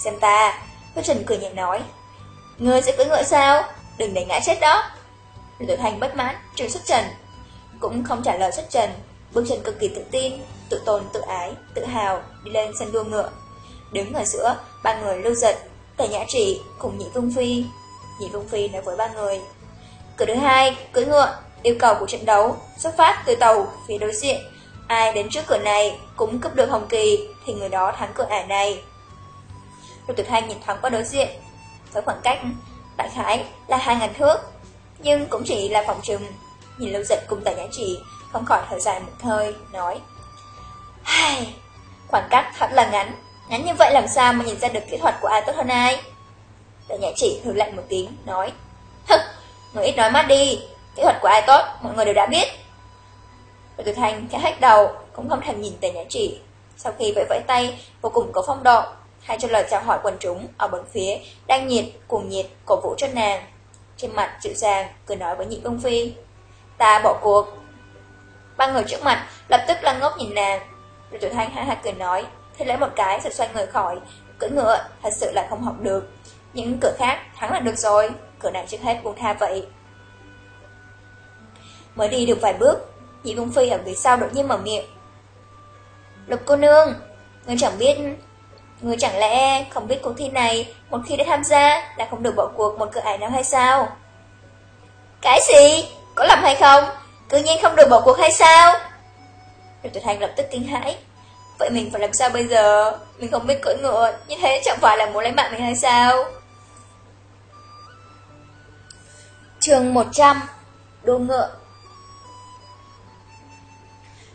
Xem ta, Xuất Trần cười nhẹ nói. Ngươi sẽ cưỡi ngựa sao? Đừng để ngã chết đó. Đội hành bất mãn, trừng Xuất Trần. Cũng không trả lời Xuất Trần, bước chân cực kỳ tự tin, tự tôn, tự ái, tự hào, đi lên sân đua ngựa. Đứng ở giữa, ba người lưu giật, tề nhã trị cùng nhị vương phi. Nhị vương phi nói với ba người. Cửa thứ hai, cưỡi ngựa, yêu cầu của trận đấu, xuất phát từ tàu phía đối diện. Ai đến trước cửa này cũng cướp được hồng kỳ thì người đó thắng cửa ải này. Lục Tuyệt Thanh nhìn thoáng qua đối diện, với khoảng cách đại khái là hai ngàn thước, nhưng cũng chỉ là phòng trừng. Nhìn Lưu giật cùng tại nhã trị không khỏi thở dài một hơi, nói Hài khoảng cách thật là ngắn, ngắn như vậy làm sao mà nhìn ra được kỹ thuật của ai tốt hơn ai? Tại nhã chỉ hừ lạnh một tiếng, nói Hức, người ít nói mắt đi, kỹ thuật của ai tốt, mọi người đều đã biết. Và Tuyệt Thanh khẽ hách đầu, cũng không thèm nhìn tại nhã chỉ. Sau khi vẫy vẫy tay, vô cùng có phong độ, hay cho lời chào hỏi quần chúng ở bốn phía, đang nhiệt, cuồng nhiệt, cổ vũ cho nàng. Trên mặt dịu dàng, cười nói với nhị công phi. Ta bỏ cuộc, Ba người trước mặt lập tức lăng ngốc nhìn nàng. Rồi tuổi Thanh ha ha cười nói, thế lấy một cái rồi xoay người khỏi. Cưỡi ngựa thật sự là không học được. Những cửa khác thắng là được rồi, cửa nào trước hết buông tha vậy. Mới đi được vài bước, nhị công Phi ở phía sau đột nhiên mở miệng. Lục cô nương, người chẳng biết... Người chẳng lẽ không biết cuộc thi này một khi đã tham gia là không được bỏ cuộc một cửa ải nào hay sao? Cái gì? Có lầm hay không? Cứ nhiên không được bỏ cuộc hay sao? Rồi Tuyệt Hành lập tức kinh hãi. Vậy mình phải làm sao bây giờ? Mình không biết cưỡi ngựa, như thế chẳng phải là muốn lấy mạng mình hay sao? Trường 100 Đua ngựa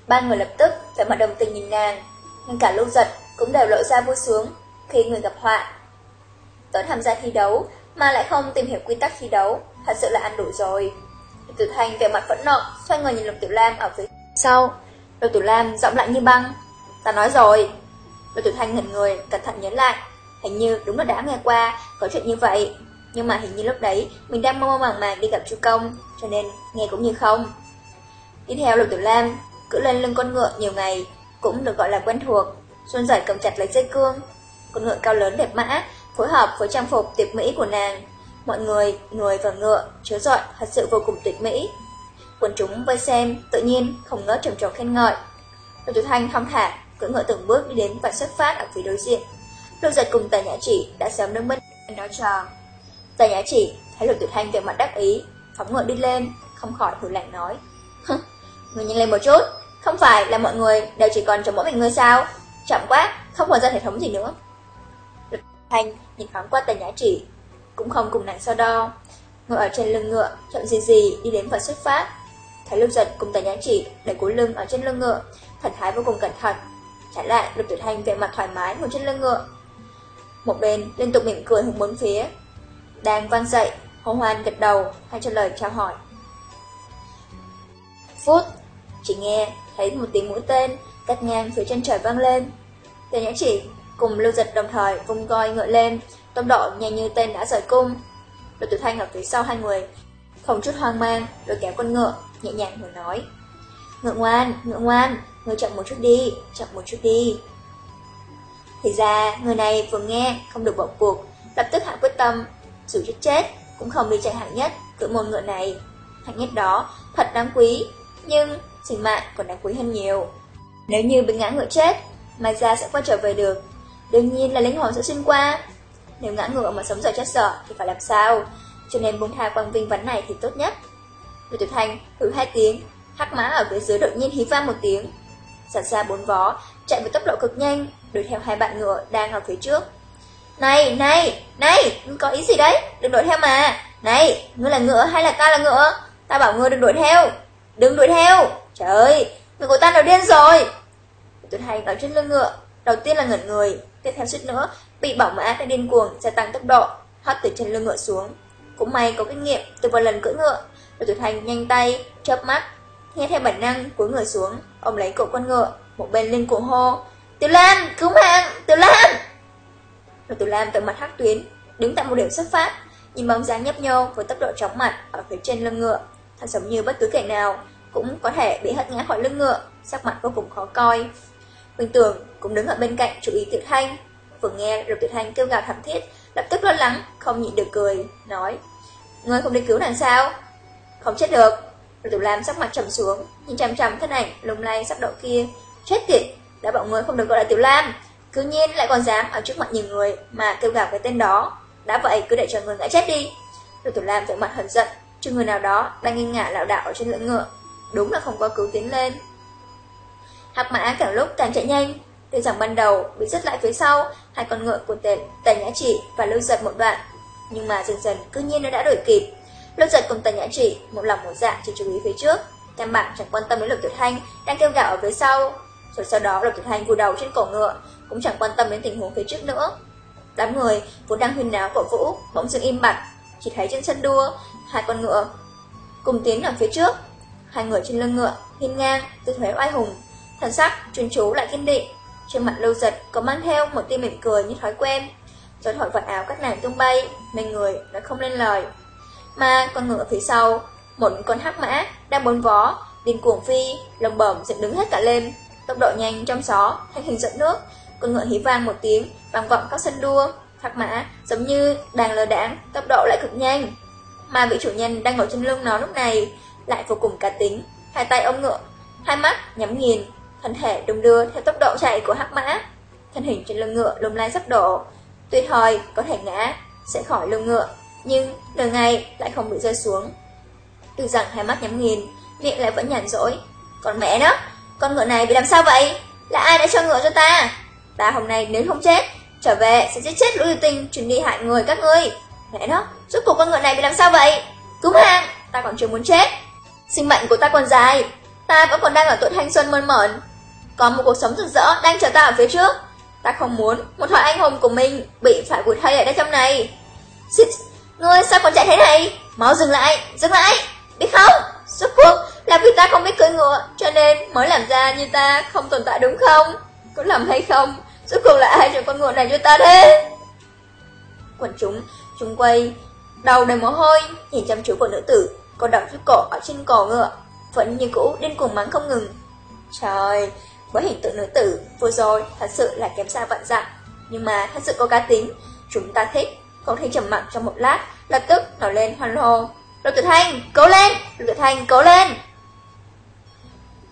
Ba người lập tức phải mặt đồng tình nhìn nàng, nhưng cả lưu giật cũng đều lộ ra vui sướng khi người gặp họa. tớ tham gia thi đấu mà lại không tìm hiểu quy tắc thi đấu, thật sự là ăn đủ rồi. Lục Tử Thành vẻ mặt phẫn nộ, xoay người nhìn Lục Tiểu Lam ở phía sau. Lục Tiểu Lam giọng lạnh như băng. Ta nói rồi. Lục tử Thanh ngẩn người, cẩn thận nhớ lại. Hình như đúng là đã nghe qua có chuyện như vậy. Nhưng mà hình như lúc đấy mình đang mơ mơ màng màng đi gặp chu công, cho nên nghe cũng như không. Đi theo Lục Tiểu Lam, cử lên lưng con ngựa nhiều ngày, cũng được gọi là quen thuộc. Xuân giải cầm chặt lấy dây cương. Con ngựa cao lớn đẹp mã, phối hợp với trang phục tuyệt mỹ của nàng, Mọi người, người và ngựa, chứa giỏi thật sự vô cùng tuyệt mỹ. Quần chúng vây xem, tự nhiên, không ngớt trầm trồ khen ngợi. Lục Tử Thanh thong thả, cưỡi ngựa từng bước đi đến và xuất phát ở phía đối diện. Lục giật cùng tài Nhã Chỉ đã sớm đứng bên đó chờ. tài Nhã Chỉ thấy Lục Tử Thanh về mặt đắc ý, phóng ngựa đi lên, không khỏi hừ lạnh nói. người nhìn lên một chút, không phải là mọi người đều chỉ còn cho mỗi mình ngươi sao? Chậm quá, không còn ra hệ thống gì nữa. Lục Thanh nhìn thoáng qua Tà Nhã trị cũng không cùng nàng so đo. Ngồi ở trên lưng ngựa, chậm gì gì đi đến và xuất phát. Thấy lục giật cùng tài nhã trị đẩy cúi lưng ở trên lưng ngựa, thần thái vô cùng cẩn thận. Trái lại, lục tử thanh vẻ mặt thoải mái ngồi trên lưng ngựa. Một bên liên tục mỉm cười hướng bốn phía. Đang vang dậy, hồ hoan gật đầu hay trả lời chào hỏi. Phút, chỉ nghe thấy một tiếng mũi tên cắt ngang phía chân trời vang lên. Tề nhã chỉ cùng lưu giật đồng thời vung coi ngựa lên, tốc độ nhanh như tên đã rời cung. Lục Tử Thanh ở phía sau hai người, không chút hoang mang, rồi kéo con ngựa, nhẹ nhàng vừa nói. Ngựa ngoan, ngựa ngoan, người chậm một chút đi, chậm một chút đi. Thì ra, người này vừa nghe, không được bỏ cuộc, lập tức hạ quyết tâm, dù chết chết, cũng không đi chạy hạng nhất, cự môn ngựa này. Hạng nhất đó, thật đáng quý, nhưng sinh mạng còn đáng quý hơn nhiều. Nếu như bị ngã ngựa chết, Mai Gia sẽ quay trở về được. Đương nhiên là linh hồn sẽ xuyên qua. Nếu ngã ngựa mà sống dở chết sợ thì phải làm sao? Cho nên buông tha quang vinh vấn này thì tốt nhất. Lục Tiểu Thanh hử hai tiếng, hắc má ở phía dưới đột nhiên hí vang một tiếng. Giặt ra bốn vó, chạy với tốc độ cực nhanh, đuổi theo hai bạn ngựa đang ở phía trước. Này, này, này, có ý gì đấy? Đừng đuổi theo mà. Này, ngươi là ngựa hay là ta là ngựa? Ta bảo ngươi đừng đuổi theo. Đừng đuổi theo. Trời ơi, người của ta đều điên rồi. Tuyệt hành ở trên lưng ngựa, đầu tiên là ngẩn người, tiếp theo suýt nữa, bị bảo mã đã điên cuồng gia tăng tốc độ, hất từ trên lưng ngựa xuống. Cũng may có kinh nghiệm từ một lần cưỡi ngựa, rồi tuyệt hành nhanh tay, chớp mắt, nghe theo bản năng cúi người xuống, ôm lấy cổ con ngựa, một bên lên cổ hô, Tiểu Lam, cứu mạng, Tiểu Lam! Rồi Tiểu Lan từ mặt hắc tuyến, đứng tại một điểm xuất phát, nhìn bóng dáng nhấp nhô với tốc độ chóng mặt ở phía trên lưng ngựa, thật giống như bất cứ kẻ nào cũng có thể bị hất ngã khỏi lưng ngựa, sắc mặt vô cùng khó coi. Minh Tường cũng đứng ở bên cạnh chú ý Tiểu Thanh, vừa nghe Lục Tiểu Thanh kêu gào thảm thiết, lập tức lo lắng, không nhịn được cười, nói: "Ngươi không đi cứu nàng sao?" "Không chết được." Lục Tiểu Lam sắc mặt trầm xuống, nhìn chằm chằm thân ảnh lung lay sắp độ kia, chết tiệt, đã bọn ngươi không được gọi là Tiểu Lam, cứ nhiên lại còn dám ở trước mặt nhiều người mà kêu gào cái tên đó. Đã vậy cứ để cho người ngã chết đi. Lục Tiểu Lam vẻ mặt hận giận, chứ người nào đó đang nghi ngả lão đạo ở trên lưng ngựa, đúng là không có cứu tiến lên. Hạc mã càng lúc càng chạy nhanh, từ dòng ban đầu bị rất lại phía sau, hai con ngựa của tề, tề nhã trị và lưu giật một đoạn, nhưng mà dần dần cứ nhiên nó đã đổi kịp. Lưu giật cùng tề nhã trị một lòng một dạ chỉ chú ý phía trước, Tam bạn chẳng quan tâm đến lục tuyệt thanh đang kêu gạo ở phía sau. Rồi sau đó lục tuyệt thanh vùi đầu trên cổ ngựa, cũng chẳng quan tâm đến tình huống phía trước nữa. Đám người vốn đang huyên náo cổ vũ, bỗng dưng im bặt, chỉ thấy trên sân đua, hai con ngựa cùng tiến ở phía trước, hai người trên lưng ngựa, hiên ngang, tư thế oai hùng, thần sắc chuyên chú lại kiên định. Trên mặt lâu giật có mang theo một tia mỉm cười như thói quen. rồi thổi vật áo các nàng tung bay, Mình người đã không lên lời. Mà con ngựa phía sau, một con hắc mã đang bốn vó, điên cuồng phi, lồng bẩm dựng đứng hết cả lên, tốc độ nhanh trong gió, thành hình dẫn nước. Con ngựa hí vang một tiếng, vang vọng các sân đua. Hắc mã giống như đang lờ đãng, tốc độ lại cực nhanh. Mà vị chủ nhân đang ngồi trên lưng nó lúc này lại vô cùng cá tính, hai tay ôm ngựa, hai mắt nhắm nghiền, thân thể đung đưa theo tốc độ chạy của hắc mã. Thân hình trên lưng ngựa lung lay sắp đổ, tuy thời có thể ngã, sẽ khỏi lưng ngựa, nhưng nửa ngày lại không bị rơi xuống. từ rằng hai mắt nhắm nghiền, miệng lại vẫn nhàn rỗi. Còn mẹ nó, con ngựa này bị làm sao vậy? Là ai đã cho ngựa cho ta? Ta hôm nay nếu không chết, trở về sẽ giết chết lũ yêu tinh chuẩn đi hại người các ngươi. Mẹ nó, rốt cuộc con ngựa này bị làm sao vậy? Cứu mạng, ta còn chưa muốn chết. Sinh mệnh của ta còn dài, ta vẫn còn đang ở tuổi thanh xuân mơn mởn có một cuộc sống rực rỡ đang chờ ta ở phía trước. Ta không muốn một thoại anh hùng của mình bị phải vụt thay ở đây trong này. Xịt, ngươi sao còn chạy thế này? Máu dừng lại, dừng lại, biết không? Suốt cuộc là vì ta không biết cưỡi ngựa, cho nên mới làm ra như ta không tồn tại đúng không? Có làm hay không? Suốt cuộc là ai cho con ngựa này cho ta thế? Quần chúng, chúng quay, đầu đầy mồ hôi, nhìn chăm chú của nữ tử, còn đọc chiếc cổ ở trên cổ ngựa, vẫn như cũ điên cuồng mắng không ngừng. Trời, với hình tượng nữ tử vừa rồi thật sự là kém xa vận dặn. nhưng mà thật sự có cá tính, chúng ta thích. Không thể trầm mặc trong một lát, lập tức nổi lên hoan hô. Lục Tử Thanh, cố lên! Lục Tử Thanh, cố lên!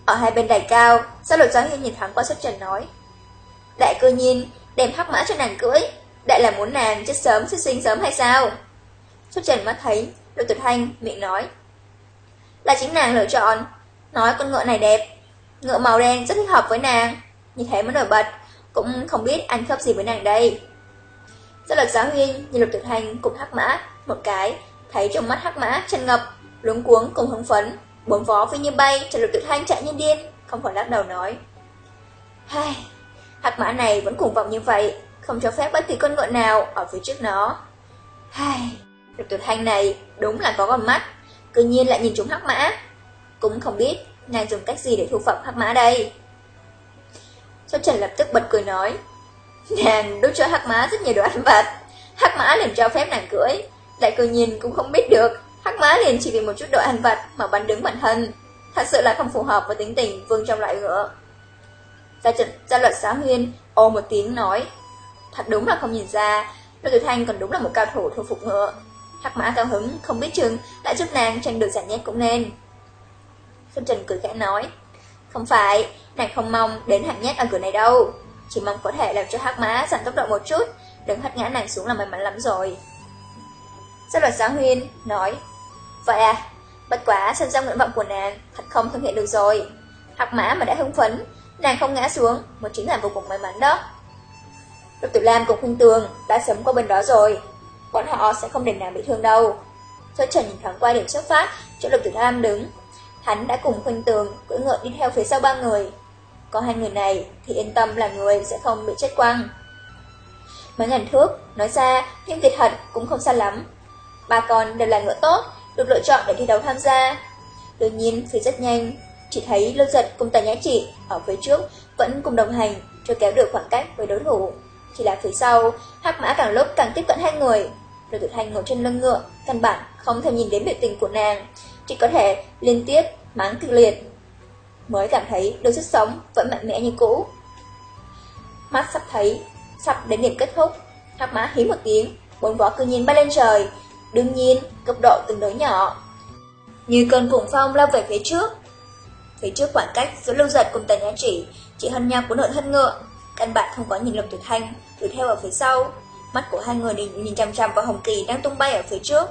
Ở hai bên đài cao, sao lục giáo hiên nhìn thoáng qua xuất trần nói. Đại cơ nhiên, đem hắc mã cho nàng cưỡi, đại là muốn nàng chết sớm, sẽ sinh sớm hay sao? Xuất trần mắt thấy, lục Tử Thanh miệng nói. Là chính nàng lựa chọn, nói con ngựa này đẹp, ngựa màu đen rất thích hợp với nàng, như thế mới nổi bật, cũng không biết ăn khớp gì với nàng đây. Rất lực giáo huyên nhìn lục tuyệt Thanh cùng hắc mã, một cái, thấy trong mắt hắc mã chân ngập, luống cuống cùng hứng phấn, bốn vó phi như bay, cho lục tuyệt Thanh chạy như điên, không khỏi lắc đầu nói. Hai, hắc mã này vẫn cuồng vọng như vậy, không cho phép bất kỳ con ngựa nào ở phía trước nó. Hai, lục tuyệt Thanh này đúng là có con mắt, cứ nhiên lại nhìn chúng hắc mã, cũng không biết nàng dùng cách gì để thu phục hắc mã đây. Xuất Trần lập tức bật cười nói, nàng đút cho hắc mã rất nhiều đồ ăn vặt, Hắc mã liền cho phép nàng cưỡi, lại cười nhìn cũng không biết được, hắc mã liền chỉ vì một chút đồ ăn vặt mà bắn đứng bản thân, thật sự là không phù hợp với tính tình vương trong loại ngựa. Gia, trận, gia luật xá huyên ô một tiếng nói, thật đúng là không nhìn ra, Lô Tử Thanh còn đúng là một cao thủ thu phục ngựa. Hắc mã cao hứng, không biết chừng, lại giúp nàng tranh được giải nhất cũng nên. Phương Trần cười khẽ nói, không phải, nàng không mong đến hạng nhất ở cửa này đâu, chỉ mong có thể làm cho hắc mã giảm tốc độ một chút, đừng hất ngã nàng xuống là may mắn lắm rồi. Giáo luật giáo huyên nói, vậy à, bất quá xem ra nguyện vọng của nàng thật không thực hiện được rồi. Hắc mã mà đã hưng phấn, nàng không ngã xuống, một chính là vô cùng may mắn đó. Lục Tử Lam cùng Khuynh Tường đã sớm qua bên đó rồi, bọn họ sẽ không để nàng bị thương đâu. Cho Trần nhìn thoáng qua điểm xuất phát, chỗ Lục Tử Lam đứng. Hắn đã cùng Khuynh Tường cưỡi ngựa đi theo phía sau ba người. Có hai người này thì yên tâm là người sẽ không bị chết quăng. Mấy ngàn thước, nói ra, nhưng thiệt hận cũng không xa lắm. Ba con đều là ngựa tốt, được lựa chọn để thi đấu tham gia. Đương nhiên, phi rất nhanh, chỉ thấy Lưu Giật cùng tài Nhã Trị ở phía trước vẫn cùng đồng hành, cho kéo được khoảng cách với đối thủ. Chỉ là phía sau, hắc mã càng lúc càng tiếp cận hai người. Lưu tuyệt hành ngồi trên lưng ngựa, căn bản không thể nhìn đến biểu tình của nàng, chỉ có thể liên tiếp mắng kịch liệt. Mới cảm thấy đôi sức sống vẫn mạnh mẽ như cũ. Mắt sắp thấy, sắp đến điểm kết thúc, hắc mã hí một tiếng, bốn vỏ cư nhiên bay lên trời, đương nhiên cấp độ tương đối nhỏ. Như cơn cuồng phong lao về phía trước. Phía trước khoảng cách giữa lưu giật cùng tần nhã chỉ, chỉ hơn nhau cuốn nội thân ngựa, căn bản không có nhìn lực tuyệt thanh, đuổi theo ở phía sau. Mắt của hai người nhìn chằm chằm vào Hồng Kỳ đang tung bay ở phía trước.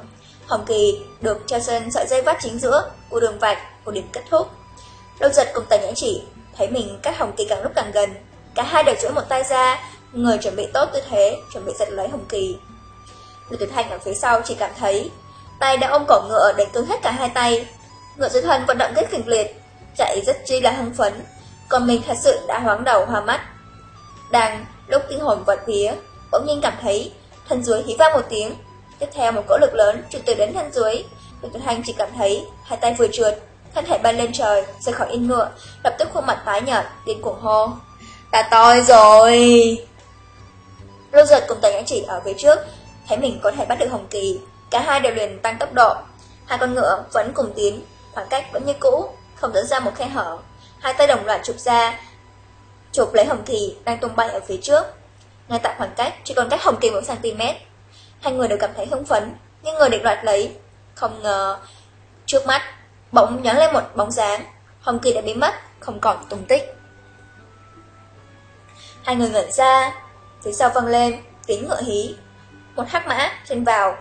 Hồng Kỳ được treo trên sợi dây vắt chính giữa của đường vạch của điểm kết thúc. Lâu giật cùng tần nhãn chỉ thấy mình cách Hồng Kỳ càng lúc càng gần. Cả hai đều chuỗi một tay ra, người chuẩn bị tốt tư thế, chuẩn bị giật lấy Hồng Kỳ. Lục Tuyệt Thanh ở phía sau chỉ cảm thấy tay đã ôm cổ ngựa đánh cứng hết cả hai tay. Ngựa dưới thân vận động rất kịch liệt, chạy rất chi là hưng phấn, còn mình thật sự đã hoáng đầu hoa mắt. Đang lúc kinh hồn vật phía, bỗng nhiên cảm thấy thân dưới hí vang một tiếng, tiếp theo một cỗ lực lớn truyền từ đến thân dưới. Lục Tuấn Hành chỉ cảm thấy hai tay vừa trượt, thân thể bay lên trời, rời khỏi yên ngựa, lập tức khuôn mặt tái nhợt, điên cuồng hô. Ta tôi rồi! Lô giật cùng tần nhã chỉ ở phía trước, thấy mình có thể bắt được Hồng Kỳ, cả hai đều liền tăng tốc độ. Hai con ngựa vẫn cùng tiến, khoảng cách vẫn như cũ, không dẫn ra một khe hở. Hai tay đồng loạt chụp ra, chụp lấy Hồng Kỳ đang tung bay ở phía trước. Ngay tại khoảng cách chỉ còn cách Hồng Kỳ một cm. Hai người đều cảm thấy hứng phấn, nhưng người định đoạt lấy, không ngờ trước mắt bỗng nhón lên một bóng dáng, Hồng Kỳ đã biến mất, không còn tung tích. Hai người ngẩn ra, phía sau văng lên tiếng ngựa hí, một hắc mã trên vào,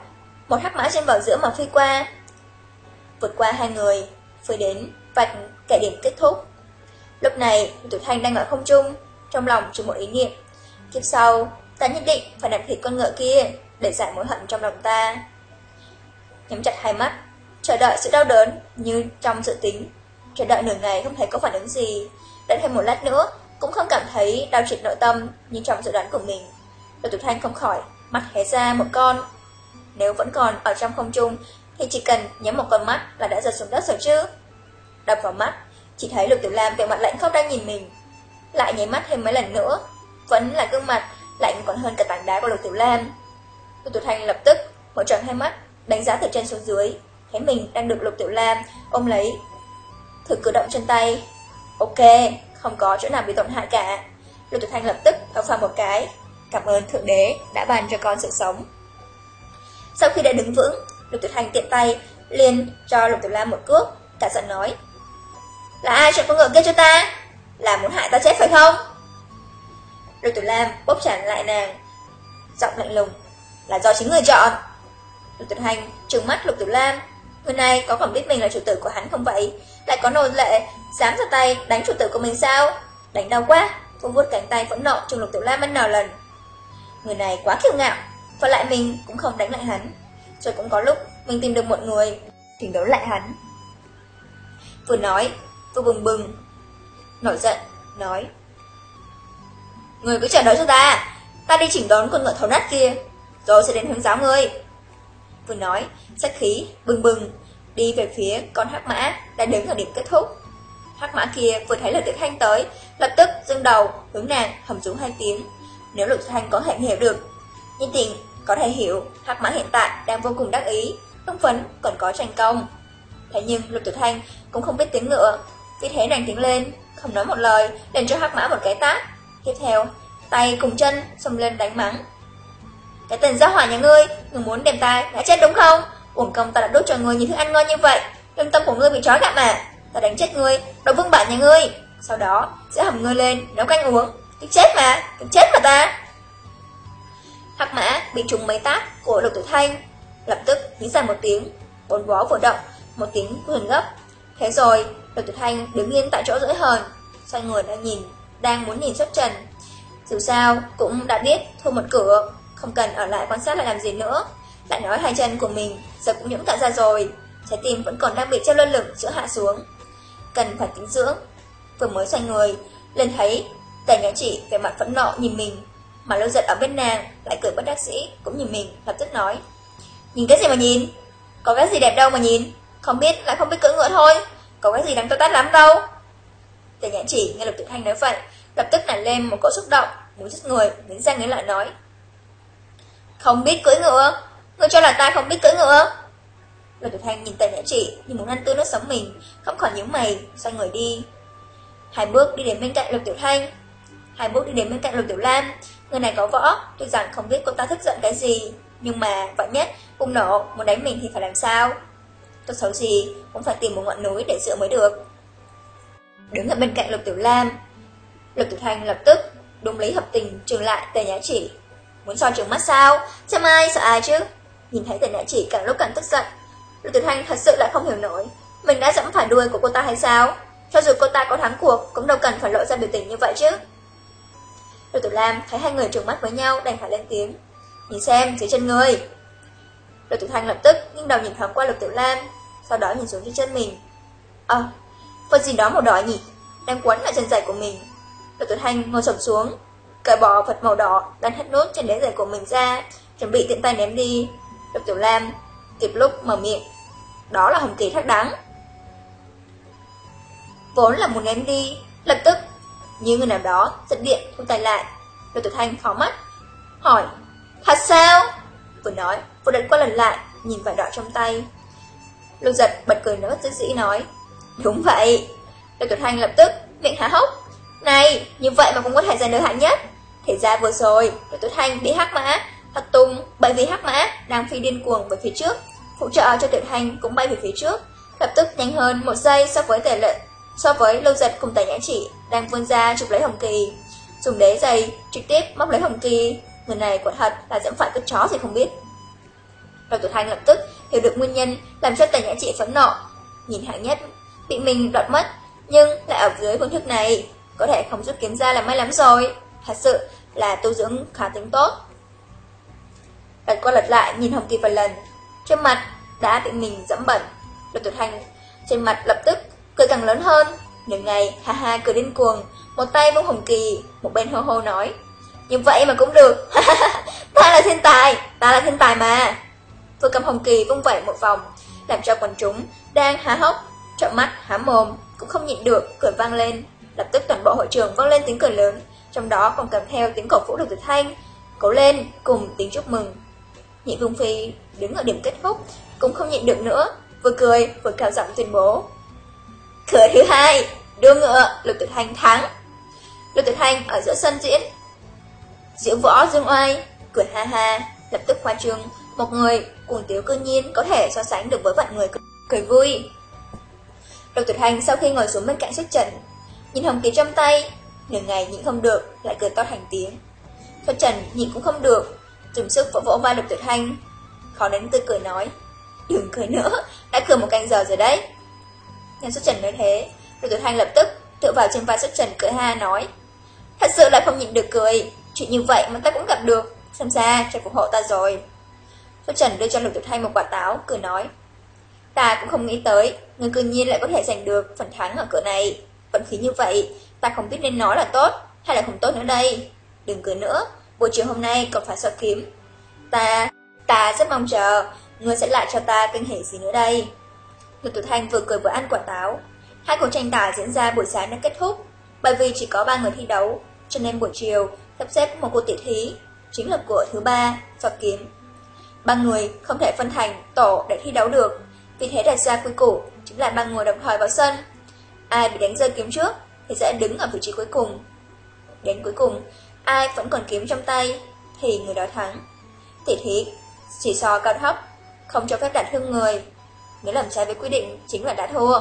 một hắc mã trên vào giữa mà phi qua. Vượt qua hai người, phi đến vạch kẻ điểm kết thúc. Lúc này, Tử Thanh đang ở không trung, trong lòng chỉ một ý niệm. Kiếp sau, ta nhất định phải đặt thịt con ngựa kia để giải mối hận trong lòng ta. Nhắm chặt hai mắt, chờ đợi sự đau đớn như trong dự tính. Chờ đợi nửa ngày không thấy có phản ứng gì. Đợi thêm một lát nữa, cũng không cảm thấy đau triệt nội tâm như trong dự đoán của mình. Lục Tục Thanh không khỏi mắt hé ra một con. Nếu vẫn còn ở trong không trung, thì chỉ cần nhắm một con mắt là đã giật xuống đất rồi chứ. Đập vào mắt, chỉ thấy Lục Tiểu Lam về mặt lạnh không đang nhìn mình. Lại nháy mắt thêm mấy lần nữa, vẫn là gương mặt lạnh còn hơn cả tảng đá của Lục Tiểu Lam. Lục Tiểu Thanh lập tức mở tròn hai mắt, đánh giá từ trên xuống dưới, thấy mình đang được Lục Tiểu Lam ôm lấy. Thử cử động chân tay. Ok, không có chỗ nào bị tổn hại cả. Lục Tiểu Thanh lập tức thở phào một cái, Cảm ơn Thượng Đế đã ban cho con sự sống. Sau khi đã đứng vững, Lục Tiểu Thanh tiện tay liền cho Lục Tiểu Lam một cước, cả giận nói. Là ai chọn con ngựa kia cho ta? Là muốn hại ta chết phải không? Lục Tiểu Lam bóp chản lại nàng, giọng lạnh lùng. Là do chính người chọn. Lục Tuyệt Hành trừng mắt Lục Tuyệt Lam. Người này có còn biết mình là chủ tử của hắn không vậy? Lại có nô lệ, dám ra tay đánh chủ tử của mình sao? Đánh đau quá, Phương vuốt cánh tay phẫn nộ trừng Lục Tuyệt Lam ăn nào lần. Người này quá kiêu ngạo, và lại mình cũng không đánh lại hắn. Rồi cũng có lúc mình tìm được một người, thỉnh đấu lại hắn. Vừa nói, vừa bừng bừng, nổi giận, nói. Người cứ chờ đợi cho ta, ta đi chỉnh đón con ngựa thấu nát kia, tôi sẽ đến hướng giáo ngươi. Vừa nói, sách khí, bừng bừng, đi về phía con hắc mã đã đứng ở điểm kết thúc. Hắc mã kia vừa thấy lục tiểu Thanh tới, lập tức dưng đầu, hướng nàng hầm rú hai tiếng. Nếu Lục Thanh có thể hiểu được, nhân tình Có thể hiểu, Hắc Mã hiện tại đang vô cùng đắc ý, hưng phấn còn có tranh công. Thế nhưng Lục tiểu Thanh cũng không biết tiếng ngựa, vì thế nàng tiếng lên, không nói một lời, đền cho Hắc Mã một cái tát. Tiếp theo, tay cùng chân xông lên đánh mắng. Cái tên gia hỏa nhà ngươi, ngươi muốn đem ta đã chết đúng không? Uổng công ta đã đốt cho ngươi như thứ ăn ngon như vậy, lương tâm của ngươi bị trói gặm mà. Ta đánh chết ngươi, đồ vương bản nhà ngươi. Sau đó, sẽ hầm ngươi lên, nấu canh uống. Tức chết mà, tức chết mà ta. Hạc mã bị trúng mấy tát của lục tử thanh, lập tức hí ra một tiếng, bốn vó vừa động, một tiếng huyền gấp. Thế rồi, lục tử thanh đứng yên tại chỗ rưỡi hờn, xoay người đang nhìn, đang muốn nhìn xuất trần. Dù sao, cũng đã biết thua một cửa, không cần ở lại quan sát lại làm gì nữa. Lại nói hai chân của mình giờ cũng nhũng cả ra rồi, trái tim vẫn còn đang bị treo lơ lửng giữa hạ xuống. Cần phải tính dưỡng. Vừa mới xoay người, lên thấy tài nhỏ chỉ về mặt phẫn nộ nhìn mình, mà lâu giật ở bên nàng lại cười bất đắc sĩ cũng nhìn mình, lập tức nói. Nhìn cái gì mà nhìn? Có cái gì đẹp đâu mà nhìn? Không biết lại không biết cưỡi ngựa thôi, có cái gì đáng to tát lắm đâu. tài nhãn chỉ nghe Lục tự Thanh nói vậy, lập tức nảy lên một cỗ xúc động, muốn giết người, đến ra nghiến lại nói. Không biết cưỡi ngựa, ngươi cho là ta không biết cưỡi ngựa. Lục Tiểu Thanh nhìn tên nhã chỉ như muốn ăn tươi nước sống mình, không khỏi nhíu mày, xoay người đi. Hai bước đi đến bên cạnh Lục Tiểu Thanh, hai bước đi đến bên cạnh Lục Tiểu Lam, người này có võ, tuy rằng không biết cô ta thức giận cái gì, nhưng mà vạn nhất bùng nổ muốn đánh mình thì phải làm sao? Tốt xấu gì cũng phải tìm một ngọn núi để dựa mới được. Đứng ở bên cạnh Lục Tiểu Lam, Lục Tiểu Thanh lập tức đúng lý hợp tình trường lại Tề Nhã Chỉ. Muốn so trường mắt sao? Xem ai sợ ai chứ? Nhìn thấy Tề đại Chỉ càng lúc càng tức giận. Lục Tiểu Thanh thật sự lại không hiểu nổi, mình đã dẫm phải đuôi của cô ta hay sao? Cho dù cô ta có thắng cuộc cũng đâu cần phải lộ ra biểu tình như vậy chứ. Lục Tiểu Lam thấy hai người trừng mắt với nhau đành phải lên tiếng. Nhìn xem dưới chân người. Lục Tiểu Thanh lập tức nghiêng đầu nhìn thoáng qua Lục Tiểu Lam, sau đó nhìn xuống dưới chân mình. Ờ, à, gì đó màu đỏ nhỉ, đang quấn ở chân giày của mình. Lục Tiểu Thanh ngồi sổng xuống, cởi bỏ vật màu đỏ đang hết nốt trên đế giày của mình ra, chuẩn bị tiện tay ném đi. Lục Tiểu Lam kịp lúc mở miệng. Đó là hồng kỳ thác đắng Vốn là muốn ném đi, lập tức như người nào đó giật điện thu tay lại. Lục Tiểu Thanh phó mắt, hỏi, thật sao? Vừa nói, vừa đánh qua lần lại, nhìn vải đỏ trong tay. Lục giật bật cười nói dữ dĩ nói, đúng vậy. Lục Tiểu Thanh lập tức miệng há hốc, này, như vậy mà cũng có thể giành được hạng nhất. Thì ra vừa rồi, Lục Tiểu Thanh bị hắc mã, thật tung bởi vì hắc mã đang phi điên cuồng về phía trước, phụ trợ cho Tiểu Thanh cũng bay về phía trước, lập tức nhanh hơn một giây so với tỷ lệ so với lâu giật cùng tài nhãn chỉ đang vươn ra chụp lấy hồng kỳ. Dùng đế giày trực tiếp móc lấy hồng kỳ. Người này quả thật là dẫm phải cất chó thì không biết. Đầu tử thanh lập tức hiểu được nguyên nhân làm cho tài nhãn chỉ phẫn nộ. Nhìn hạng nhất bị mình đoạt mất nhưng lại ở dưới phương thức này có thể không rút kiếm ra là may lắm rồi. Thật sự là tu dưỡng khá tính tốt Lật qua lật lại nhìn Hồng Kỳ vài lần Trên mặt đã bị mình dẫm bẩn Lục tuyệt hành. trên mặt lập tức cười càng lớn hơn. Nửa ngày, ha ha cười điên cuồng, một tay vung Hồng Kỳ, một bên hô hô nói. Như vậy mà cũng được, ta là thiên tài, ta là thiên tài mà. Vừa cầm Hồng Kỳ vung vẩy một vòng, làm cho quần chúng đang há hốc, trợn mắt, há mồm, cũng không nhịn được, cười vang lên. Lập tức toàn bộ hội trường vang lên tiếng cười lớn, trong đó còn kèm theo tiếng cổ vũ được từ thanh, cố lên, cùng tiếng chúc mừng. Nhị Vương Phi đứng ở điểm kết thúc, cũng không nhịn được nữa, vừa cười vừa cao giọng tuyên bố. Cửa thứ hai, đua ngựa, Lục Tử Thanh thắng. Lục Tử Thanh ở giữa sân diễn. Diễu võ dương oai, cười ha ha, lập tức khoa trương, một người cuồng tiếu cư nhiên có thể so sánh được với vạn người cười vui. Lục Tử Thanh sau khi ngồi xuống bên cạnh xuất trận nhìn hồng kỳ trong tay, nửa ngày nhịn không được, lại cười to thành tiếng. Xuất trần nhịn cũng không được, dùng sức vỗ vỗ vai Lục tuyệt Thanh, khó đến tươi cười nói, đừng cười nữa, đã cười một canh giờ rồi đấy. Nghe xuất trần nói thế, Lục tuyệt Thanh lập tức tựa vào trên vai xuất trần cười ha nói. Thật sự là không nhịn được cười, chuyện như vậy mà ta cũng gặp được, xem ra trời phục hộ ta rồi. Xuất trần đưa cho Lục tuyệt Thanh một quả táo, cười nói. Ta cũng không nghĩ tới, người cư nhiên lại có thể giành được phần thắng ở cửa này. Vận khí như vậy, ta không biết nên nói là tốt, hay là không tốt nữa đây. Đừng cười nữa, buổi chiều hôm nay còn phải so kiếm. Ta, ta rất mong chờ, ngươi sẽ lại cho ta kinh hỉ gì nữa đây. Lục Tử Thanh vừa cười vừa ăn quả táo. Hai cuộc tranh tài diễn ra buổi sáng đã kết thúc, bởi vì chỉ có ba người thi đấu, cho nên buổi chiều sắp xếp một cuộc tỷ thí, chính là của thứ ba, phật kiếm. ba người không thể phân thành tổ để thi đấu được, vì thế đặt ra quy củ chính là ba người đồng thời vào sân. Ai bị đánh rơi kiếm trước thì sẽ đứng ở vị trí cuối cùng. Đến cuối cùng, ai vẫn còn kiếm trong tay thì người đó thắng. Tỉ thí chỉ so cao thấp, không cho phép đặt thương người. Nếu làm trái với quy định chính là đã thua.